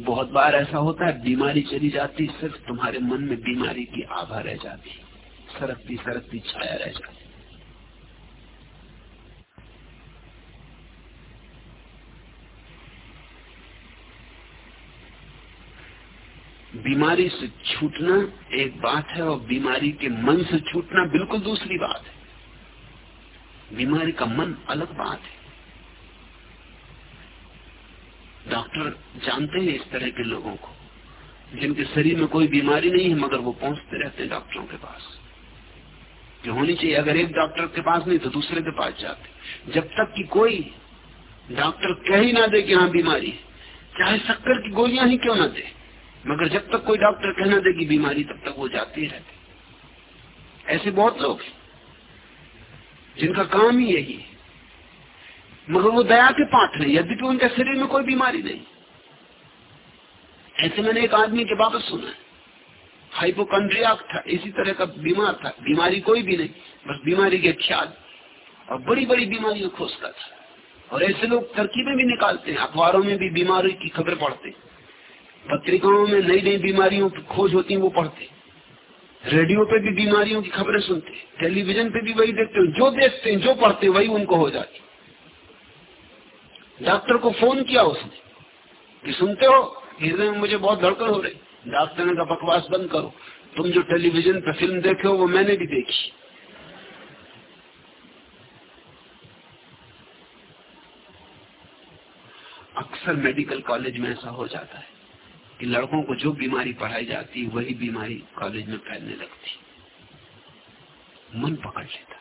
बहुत बार ऐसा होता है, बीमारी चली जाती, सिर्फ़ तुम्हारे मन में बीमारी की आभा रह जाती। सरकती सरकती छाया रह जाती। बीमारी से छूटना एक बात है और बीमारी के मन से छूटना बिल्कुल दूसरी बात है। बीमारी का मन अलग बात है। डॉक्टर जानते हैं इस तरह के लोगों को, जिनके शरीर में कोई बीमारी नहीं है, मगर वो पहुँचते रहते हैं डॉक्टरों के पास। जो होनी चाहिए, अगर एक डॉक्टर के पास नहीं तो दूसरे के पास जाते जब तक कि कोई डॉक्टर कह ही ना दे कि हाँ बीमारी चाहे शक्कर की गोलियाँ ही क्यों ना दे। मगर जब तक कोई डॉक्टर कहना दे कि बीमारी तब तक वो जाती ही रहते। ऐसे बहुत लोग जिनका काम ही यही है। मगर वो दया के पात्र है यद्यपि उनके शरीर में कोई बीमारी नहीं। ऐसे मैंने एक आदमी के बाबत सुना है। हाइपोकंड्रियाक था, इसी तरह का बीमार था। बीमारी कोई भी नहीं, बस बीमारी के ख्याल। और बड़ी बड़ी बीमारियों खोजता था। और ऐसे लोग तरकीबें भी निकालते हैं, अखबारों में भी बीमारी की खबर पढ़ते पत्रिकाओं में नई नई बीमारियों की खोज होती है, वो पढ़ते रेडियो पे भी बीमारियों की खबरें सुनते टेलीविज़न पे भी वही देखते जो देखते हैं, जो पढ़ते वही उनको हो जाती डॉक्टर को फ़ोन किया उसने कि सुनते हो? हृदय में मुझे बहुत धड़कन हो रही डॉक्टर ने कहा, बकवास बंद करो। तुम जो टेलीविज़न पर फ़िल्म देखे हो, वो मैंने भी देखी। अक्सर मेडिकल कॉलेज में ऐसा हो जाता है। कि लड़कों को जो बीमारी पढ़ाई जाती वही बीमारी कॉलेज में फैलने लगती मन पकड़ लेता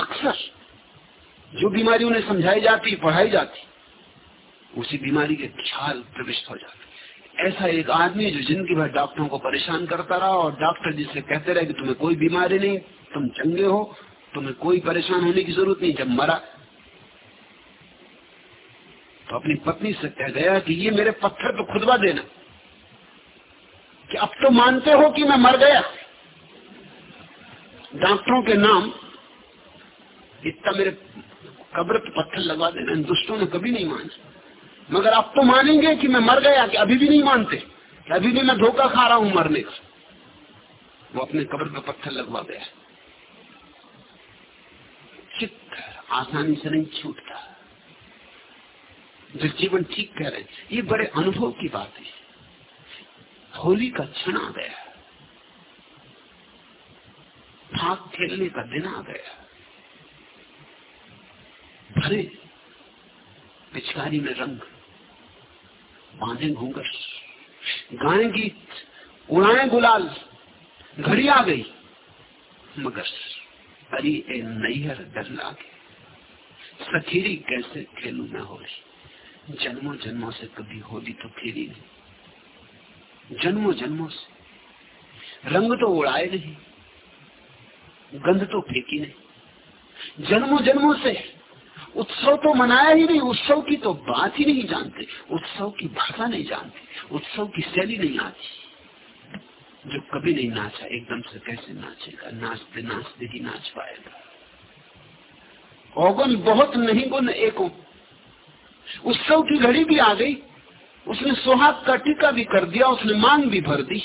अक्सर जो बीमारी उन्हें समझाई जाती पढ़ाई जाती उसी बीमारी के ख्याल प्रविष्ट हो जाते ऐसा एक आदमी जो ज़िंदगी भर डॉक्टरों को परेशान करता रहा और डॉक्टर जिससे कहते रहे कि तुम्हें कोई बीमारी नहीं, तुम चंगे हो, तुम्हें कोई परेशान होने की ज़रूरत नहीं। जब मरा तो अपनी पत्नी से कह गया कि ये मेरे पत्थर तो खुदवा देना। कि अब तो मानते हो कि मैं मर गया। डॉक्टरों के नाम, इतना मेरे कब्र पे पत्थर लगवा देना, इन दुष्टों ने कभी नहीं माना। मगर अब तो मानेंगे कि मैं मर गया, कि अभी भी नहीं मानते। कि अभी भी मैं धोखा खा रहा हूँ मरने का। वो अपने कब्र पे पत्थर लगवा गया। चित्त आसानी से नहीं छूटता। जो जीवन ठीक कह रहे ये बड़े अनुभव की बात है। होली का क्षण आ गया। भाग खेलने का दिन आ गया। भरे पिचकारी में रंग, बांधे घूंगर गाए गीत, उड़ाए गुलाल, घड़ी आ गई। मगर अरे ए नैहर डर लागे सखीरी कैसे खेलू मैं होली? जन्मों जन्मों से कभी होली तो खेली नहीं। जन्मों जन्मों से। रंग तो उड़ाए नहीं, गंध तो फेंकी नहीं। जन्मों जन्मों से। उत्सव तो मनाया ही नहीं, उत्सव की तो बात ही नहीं जानते, उत्सव की भाषा नहीं जानते, उत्सव की शैली नहीं आती। जो कभी नहीं नाचा, एकदम से कैसे नाचेगा? नाचते नाचते ही नाच पाएगा। औगन बहुत नहीं, गुण एको उत्सव की घड़ी भी आ गई। उसने सुहाग का टीका भी कर दिया, उसने मांग भी भर दी।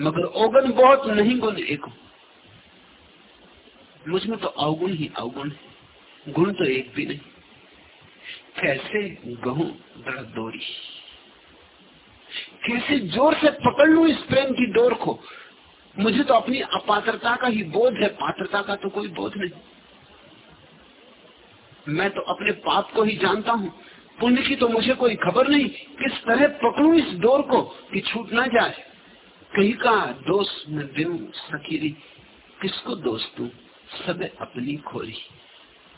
मगर ओगन बहुत नहीं गुण एक मुझमें तो अवगुण ही अवगुण है। गुण तो एक भी नहीं। कैसे गहू दर्द दोरी? कैसे ज़ोर से पकड़ लू इस प्रेम की डोर को? मुझे तो अपनी अपात्रता का ही बोध है। पात्रता का तो कोई बोध नहीं। मैं तो अपने पाप को ही जानता हूँ। पुण्य की तो मुझे कोई खबर नहीं। किस तरह पकड़ू इस डोर को कि छूट ना जाए? कहीं का दोष में दिन सकीरी। किसको दोष दू? सब अपनी खोरी।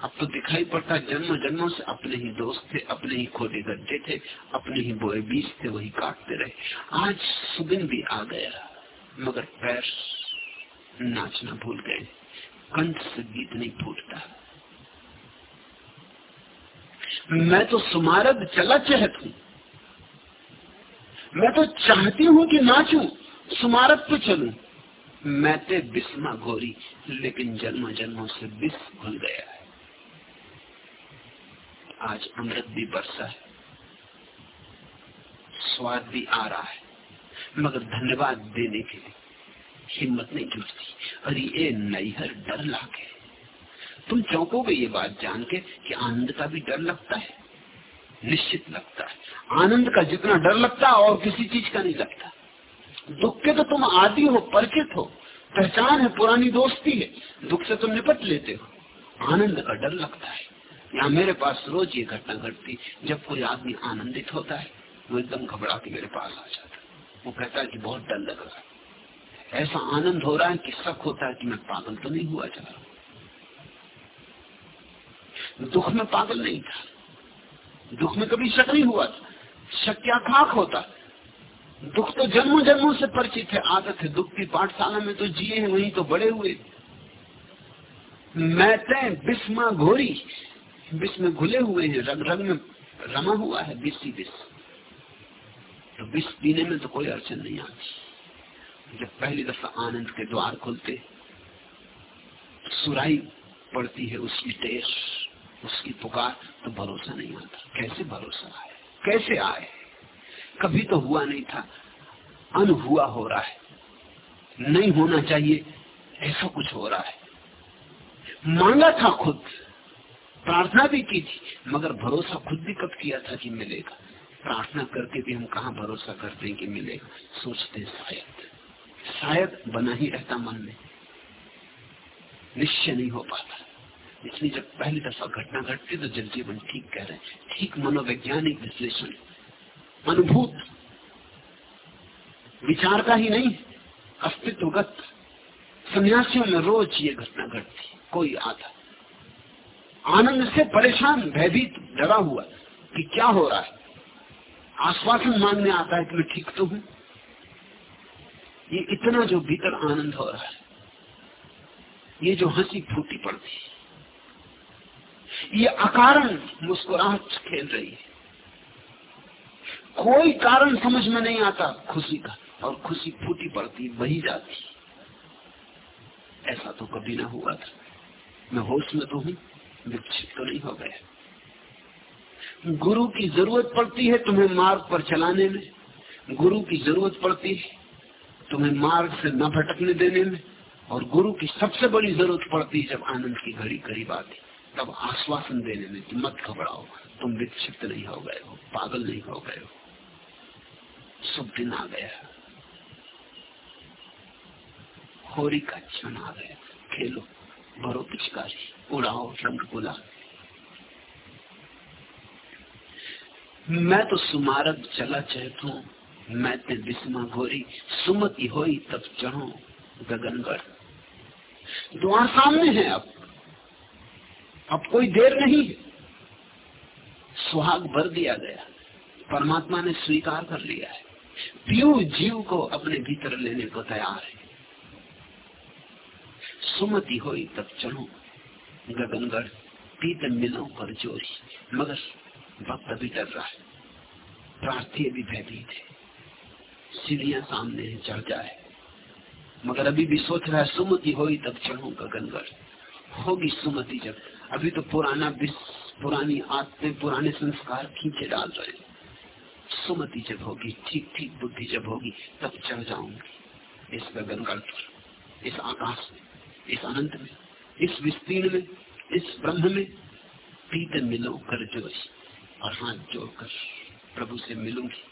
अब तो दिखाई पड़ता जन्म जन्मों से अपने ही दोस्त थे, अपने ही खोदे गड्ढे थे, अपने ही बोए बीज थे, वही काटते रहे। आज सुदिन भी आ गया, मगर पैर नाचना भूल गए। कंठ से गीत नहीं फूटता। मैं तो सुमारद चला चहत हूँ। मैं तो चाहती हूँ कि नाचू, सुमारद पे चलू। मैं ते बिस्मा घोरी लेकिन जन्म जन्मों से बिस भूल गया है। आज अमृत भी बरसा है, स्वाद भी आ रहा है, मगर धन्यवाद देने के लिए हिम्मत नहीं जुटती अरे ये नैहर डर लागे। तुम चौंकोगे ये बात जान के कि आनंद का भी डर लगता है? निश्चित लगता है। आनंद का जितना डर लगता है, और किसी चीज़ का नहीं लगता। दुख के तो तुम आदि हो, परिचित हो, पहचान है, पुरानी दोस्ती है। दुख से तुम निपट लेते हो। आनंद का डर लगता है। यहाँ मेरे पास रोज ये घटना घटती, जब कोई आदमी आनंदित होता है, वो एकदम घबरा के मेरे पास आ जाता है। वो कहता है कि बहुत डर लग रहा है। ऐसा आनंद हो रहा है कि शक होता है कि मैं पागल तो नहीं हुआ जा रहा। दुख में पागल नहीं था। दुख में कभी शक नहीं हुआ था। शक क्या खाक होता। दुख तो जन्मों जन्मों से परिचित है। आदत है दुख की पाठशाला में तो जिए हैं, वहीं तो बड़े हुए। मैते बिस्मा घोरी। बिस में घुले हुए हैं। रंग रंग में रमा हुआ है। बिस बिस। तो बिस पीने में तो कोई अड़चन नहीं आती। जब पहली दफ़ा आनंद के द्वार खुलते सुराई पड़ती है उसकी टेस उसकी पुकार तो भरोसा नहीं आता कैसे भरोसा? आए कैसे आए? कभी तो हुआ नहीं था। अनहुआ हो रहा है। नहीं होना चाहिए, ऐसा कुछ हो रहा है। मांगा था खुद। प्रार्थना भी की थी, मगर भरोसा खुद भी कब किया था कि मिलेगा? प्रार्थना करके भी हम कहा भरोसा करते हैं कि मिलेगा? सोचते शायद। शायद बना ही रहता मन में। निश्चय नहीं हो पाता। इसलिए जब पहली दफ़ा घटना घटती तो जल जीवन ठीक कह रहे ठीक मनोवैज्ञानिक विश्लेषण। अनुभूत। विचार का ही नहीं अस्तित्वगत सन्यासियों में रोज ये घटना घटती कोई आता आनंद से परेशान, भयभीत, डरा हुआ कि क्या हो रहा है? आश्वासन मांगने आता है कि मैं ठीक तो हूँ। ये इतना जो भीतर आनंद हो रहा है, ये जो हँसी फूटी पड़ती है। ये अकारण मुस्कुराहट खेल रही है। कोई कारण समझ में नहीं आता, खुशी का, और खुशी फूटी पड़ती बही जाती। ऐसा तो कभी ना हुआ था। मैं होश में तो हूँ विक्षिप्त तो नहीं हो गया। गुरु की ज़रूरत पड़ती है तुम्हें मार्ग पर चलाने में। गुरु की ज़रूरत पड़ती है तुम्हें मार्ग से न भटकने देने में। और गुरु की सबसे बड़ी ज़रूरत पड़ती है जब आनंद की घड़ी करीब आती। तब आश्वासन देने में कि मत घबराओ, तुम विक्षिप्त नहीं हो गए हो, पागल नहीं हो गए हो। शुभ दिन आ गया होरी का क्षण आ गया खेलो, भरो पिचकारी, उड़ाओ रंग गुला मैं तो सुमारक चला चहतू, मैं ते बिस्मा घोरी सुमति होई तब चढ़ो गगनगढ़। द्वार सामने है अब। अब कोई देर नहीं। है सुहाग भर दिया गया। परमात्मा ने स्वीकार कर लिया है। पीयू जीव को अपने भीतर लेने को तैयार है। सुमति होई तब चढ़ो गगनगढ़ पीत मिलो पर जोरी। मगर वक्त अभी डर रहा है। प्रार्थी भी भयभीत है। सीढ़ियाँ सामने है चढ़ जाए। मगर अभी भी सोच रहा है, सुमति होई तब चढ़ू गगनगढ़। होगी सुमति जब। अभी तो पुराना विश्व पुरानी आदतें, पुराने संस्कार खींचे डाल रहे सुमति जब होगी, ठीक ठीक बुद्धि जब होगी, तब चढ़ जाऊँगी। इस गगनगढ़ पर, इस आकाश में, इस अनंत में, इस विस्तीर्ण में, इस ब्रह्म में पीते मिलो कर जोश, और हाथ जोड़कर प्रभु से मिलूँगी।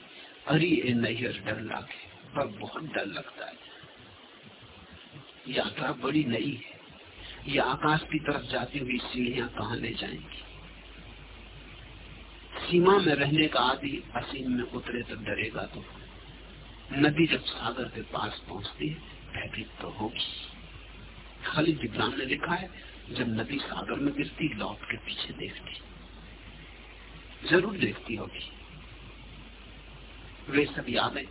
अरे ये नैहर डर लागे, पर बहुत डर लगता है। यात्रा बड़ी नई है। ये आकाश की तरफ़ जाती हुई सीढ़ियाँ कहा ले जाएँगी? सीमा में रहने का आदि असीम में उतरे तो डरेगा तो। नदी जब सागर के पास पहुँचती है, भयभीत तो होगी। खाली विद्वान ने लिखा है, जब नदी सागर में गिरती, लौट के पीछे देखती। ज़रूर देखती होगी। वे सब यादें,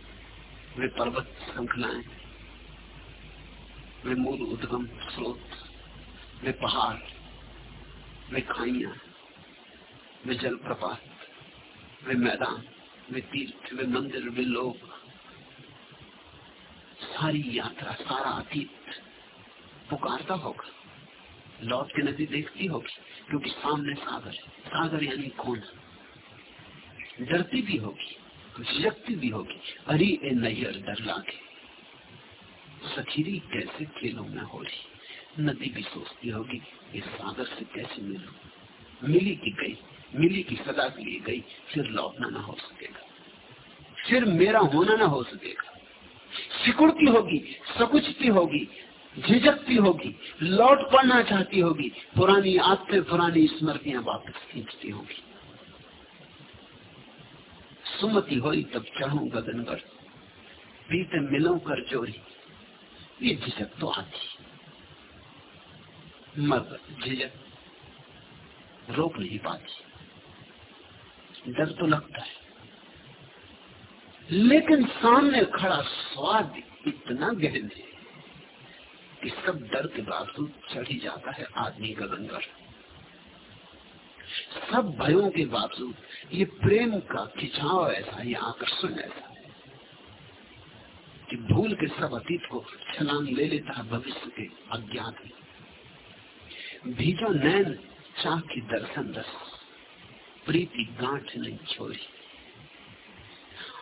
वे पर्वत श्रृंखलाएँ, वे मूल उद्गम स्रोत। वे पहाड़ वे खाइया वे जलप्रपात वे मैदान वे तीर्थ वे मंदिर वे लोग। सारी यात्रा, सारा अतीत पुकारता होगा, लौट के नदी देखती होगी, क्योंकि सामने सागर है। सागर यानी कौन डरती भी होगी, झिझकती भी होगी। अरे ए नैयर डर लागे। सखीरी, कैसे खेलों में हो रही? नदी भी सोचती होगी इस सागर से कैसे मिलू। मिली की गई, मिली की सदा के लिए गई, फिर लौटना ना हो सकेगा। फिर मेरा होना ना हो सकेगा। सिकुड़ती होगी, सकुचती होगी, झिझकती होगी, लौट पड़ना चाहती होगी, पुरानी आदतें, पुरानी स्मृतियाँ वापस खींचती होगी। सुमति हो तब चढ़ू गगनगढ़ बीते मिलो कर चोरी ये झिझक तो आती मर्द झिझक रोक नहीं पाती। डर तो लगता है। लेकिन सामने खड़ा स्वाद इतना गहन है कि सब डर के बावजूद चढ़ ही जाता है आदमी गगनगढ़ सब भयों के बावजूद ये प्रेम का खिंचाव ऐसा, ये आकर्षण ऐसा है कि भूल के सब अतीत को छलांग ले लेता है, भविष्य के अज्ञात में भीजो नैन चाह की दर्शन रस प्रीति गांठ नहीं छोड़ी।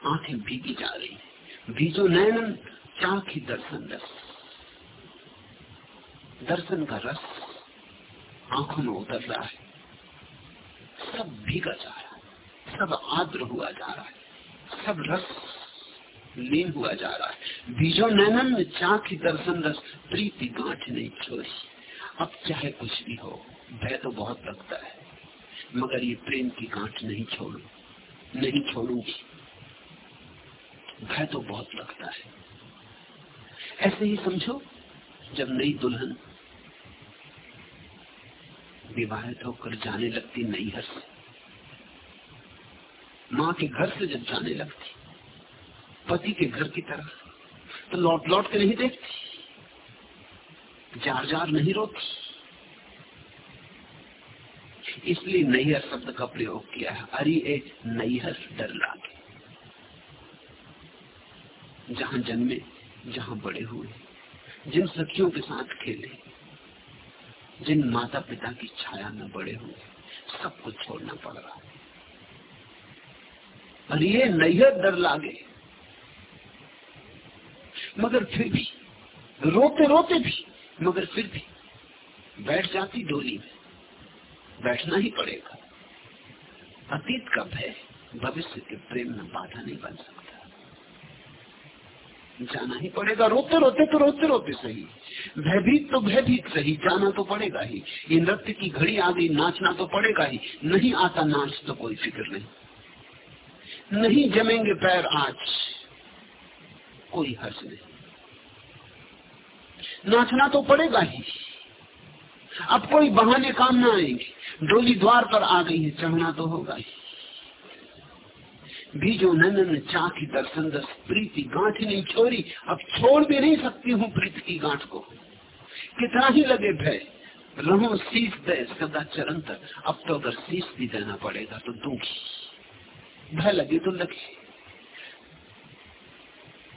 आँखें भीगी जा रही। भीजो नैन चाह की दर्शन रस दर्शन का रस आँखों में उतर रहा है। सब भीगा जा रहा है। सब आद्र हुआ जा रहा है। सब रस लीन हुआ जा रहा है। बीजो नैनन में चाह की दर्शन रस प्रीति गांठ नहीं छोड़ी। अब चाहे कुछ भी हो, भय तो बहुत लगता है। मगर ये प्रेम की गांठ नहीं छोड़ू, नहीं छोड़ूँगी। भय तो बहुत लगता है। ऐसे ही समझो, जब नई दुल्हन विवाहित होकर जाने लगती नई हर से माँ के घर से जब जाने लगती, पति के घर की तरफ़ तो लौट लौट के नहीं देखती। जार जार नहीं रोती। इसलिए नैहर शब्द का प्रयोग किया है। अरे एक नैहर डर लागे। जहाँ जन्मे, जहाँ बड़े हुए। जिन सखियों के साथ खेले, जिन माता पिता की छाया में बड़े हुए, सब कुछ छोड़ना पड़ रहा है। और ये नैहर डर लागे। मगर फिर भी रोते रोते भी मगर फिर भी बैठ जाती डोली में। बैठना ही पड़ेगा। अतीत का भय भविष्य के प्रेम में बाधा नहीं बन सकता। जाना ही पड़ेगा। रोते रोते तो रोते रोते सही। भयभीत तो भयभीत सही। जाना तो पड़ेगा ही। ये नृत्य की घड़ी आ गई नाचना तो पड़ेगा ही। नहीं आता नाच तो कोई फ़िक्र नहीं। नहीं जमेंगे पैर आज। कोई हर्ष नहीं। नाचना तो पड़ेगा ही। अब कोई बहाने काम ना आएँगे डोली द्वार पर आ गई है, चढ़ना तो होगा ही। बीजो नंदन की दर्शन दस प्रीति गांठ नहीं छोड़ी। अब छोड़ भी नहीं सकती हूँ प्रीति की गांठ को। कितना ही लगे भय, रहो शीश दे सदा चरण तक अब तो अगर शीश भी देना पड़ेगा तो दूँगी। भय लगे तो लगे।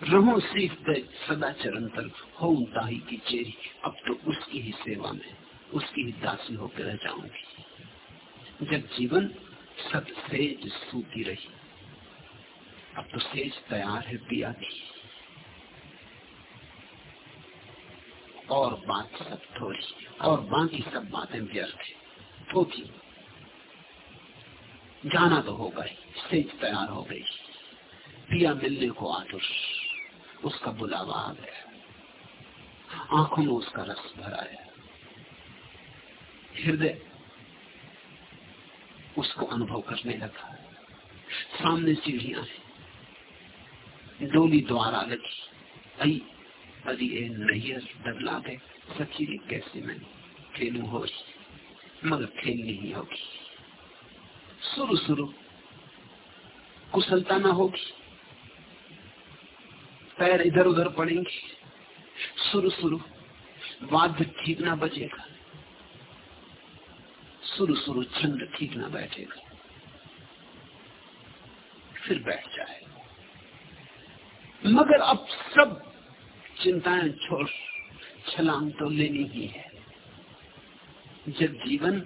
रहो शीश दे, सदा चरण तक। हो दाही की चेरी, अब तो उसकी ही सेवा में, उसकी ही दासी होकर रह जाऊँगी। जब जीवन सत सेज सूती रही, अब तो सेज तैयार है पिया की। और बात सब थोड़ी, और बाकी सब बातें व्यर्थ है। थोड़ी जाना तो होगा ही, सेज तैयार हो गई। पिया मिलने को आतुर उसका बुलावा आ गया आँखों में उसका रस भराया हृदय उसको अनुभव करने लगा सामने सीढ़ियाँ हैं। डोली द्वारा लगी। आई अरे ए नैयर डर लागे सची कैसे मैं खेलू हो मगर खेलनी ही होगी। शुरू शुरू कुशलता ना होगी। पैर इधर उधर पड़ेंगे। शुरू शुरू। वाद्य ठीक ना बजेगा। शुरू शुरू छंद ठीक ना बैठेगा। फिर बैठ जाएगा मगर अब सब चिंताएँ छोड़, छलांग तो लेनी ही है। जब जीवन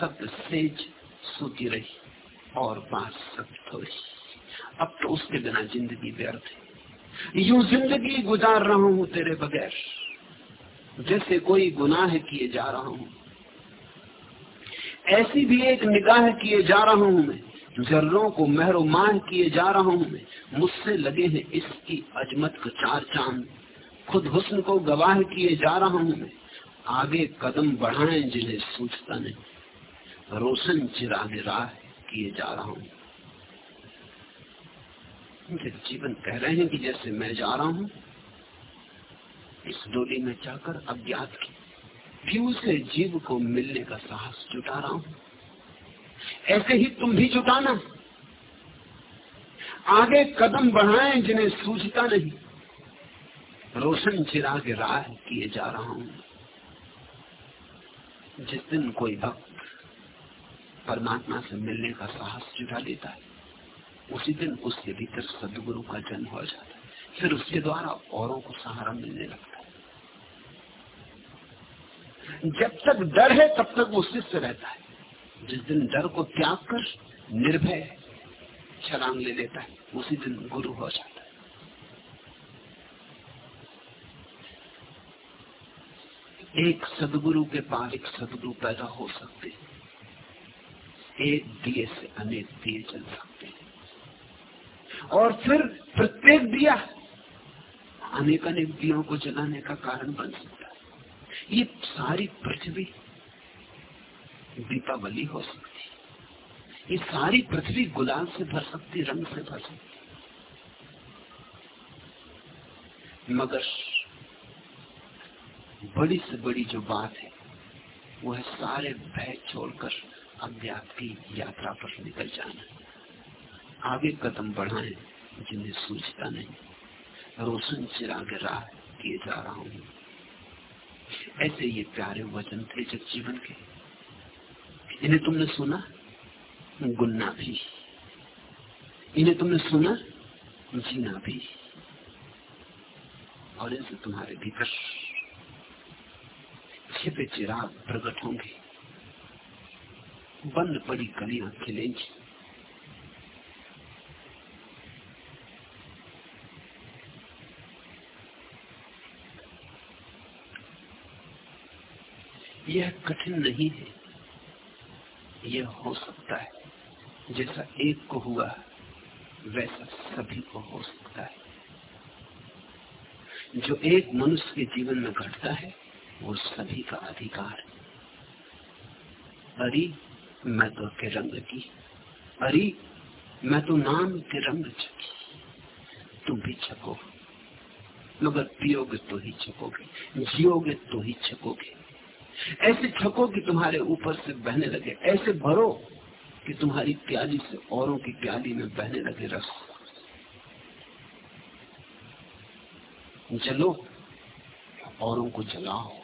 सब सेज सूती रही और बात सब थोड़ी। अब तो उसके बिना ज़िंदगी व्यर्थ है। यूँ ज़िंदगी गुजार रहा हूँ तेरे बगैर। जैसे कोई गुनाह किए जा रहा हूँ। ऐसी भी एक निगाह किए जा रहा हूँ मैं। जर्रों को महरो माह किए जा रहा हूँ मैं। मुझसे लगे हैं इसकी अजमत के चार चाँद। खुद हुस्न को गवाह किए जा रहा हूँ मैं। आगे कदम बढ़ाएँ जिन्हें सूझता नहीं। रोशन चिराग राह किए जा रहा हूँ। मुझे जीवन कह रहे हैं कि जैसे मैं जा रहा हूँ, इस डोली में जाकर अज्ञात की भी से जीव को मिलने का साहस जुटा रहा हूँ। ऐसे ही तुम भी जुटाना। आगे कदम बढ़ाएँ जिन्हें सूझता नहीं। रोशन चिराग राह किए जा रहा हूँ। जिस दिन कोई भक्त परमात्मा से मिलने का साहस जुटा लेता है उसी दिन उसके भीतर सदगुरु का जन्म हो जाता है। फिर उसके द्वारा औरों को सहारा मिलने लगता है। जब तक डर है, तब तक वो शिष्य रहता है। जिस दिन डर को त्याग कर निर्भय छलांग ले लेता है, उसी दिन गुरु हो जाता है। एक सदगुरु के पास एक सदगुरु पैदा हो सकते एक दिए से अनेक दिए चल सकते और फिर प्रत्येक दिया अनेक अनेक दियों को जलाने का कारण बन सकता है। ये सारी पृथ्वी दीपावली हो सकती ये सारी पृथ्वी गुलाल से भर सकती, रंग से भर सकती। मगर बड़ी से बड़ी जो बात है, वो है सारे भय छोड़कर अज्ञात की यात्रा पर निकल जाना। आगे कदम बढ़ाएँ, जिन्हें सूझता नहीं। रोशन चिराग राह किए जा रहा हूँ। ऐसे ये प्यारे वचन थे जब जीवन के। इन्हें तुमने सुना? गुन्ना भी। इन्हें तुमने सुना? जीना भी। और इनसे तुम्हारे भीतर छिपे चिराग प्रकट होंगे। बंद पड़ी कलियाँ खिलेंगी। यह कठिन नहीं है। यह हो सकता है। जैसा एक को हुआ, वैसा सभी को हो सकता है। जो एक मनुष्य के जीवन में घटता है, वो सभी का अधिकार है। अरे मैं तो के रंग की। अरे मैं तो नाम के रंग छकी तुम भी छको मगर पियोगे तो ही छकोगे जियोगे तो ही छकोगे ऐसे छको कि तुम्हारे ऊपर से बहने लगे, ऐसे भरो कि तुम्हारी प्याली से औरों की प्याली में बहने लगे रस। जलो, औरों को जलाओ।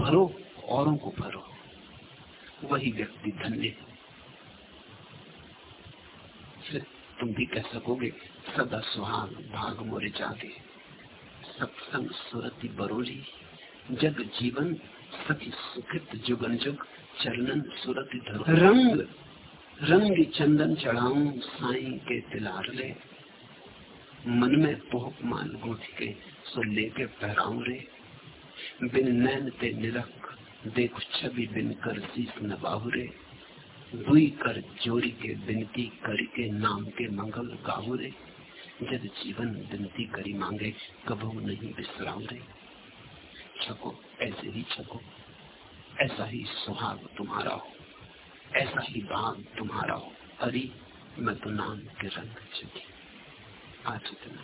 भरो, औरों को भरो। वही व्यक्ति धन्य फिर तुम भी कह सकोगे, सदा सुहाग भाग मोरे जागे, सत्संग सुरति बरोली। जग जीवन, सती सुखित जुगन जुग, चरणन सुरत रंग रंग चंदन चढ़ाऊ, साई के तिलार ले। मन में पोहक माल गोथ के, सो लेके पहराऊ रे। बिन नैन ते निरख, देख छवि बिन कर शीस नबाहु रे। बुई कर जोरी के बिनती करके नाम के मंगल गाहु रे। जब जीवन बिनती करी मांगे कबू नहीं बिसराऊ रे। छको ऐसे ही छको ऐसा ही सुहाग तुम्हारा हो। ऐसा ही भाग तुम्हारा हो। हरी मैं तो नाम के रंग चुकी आज इतना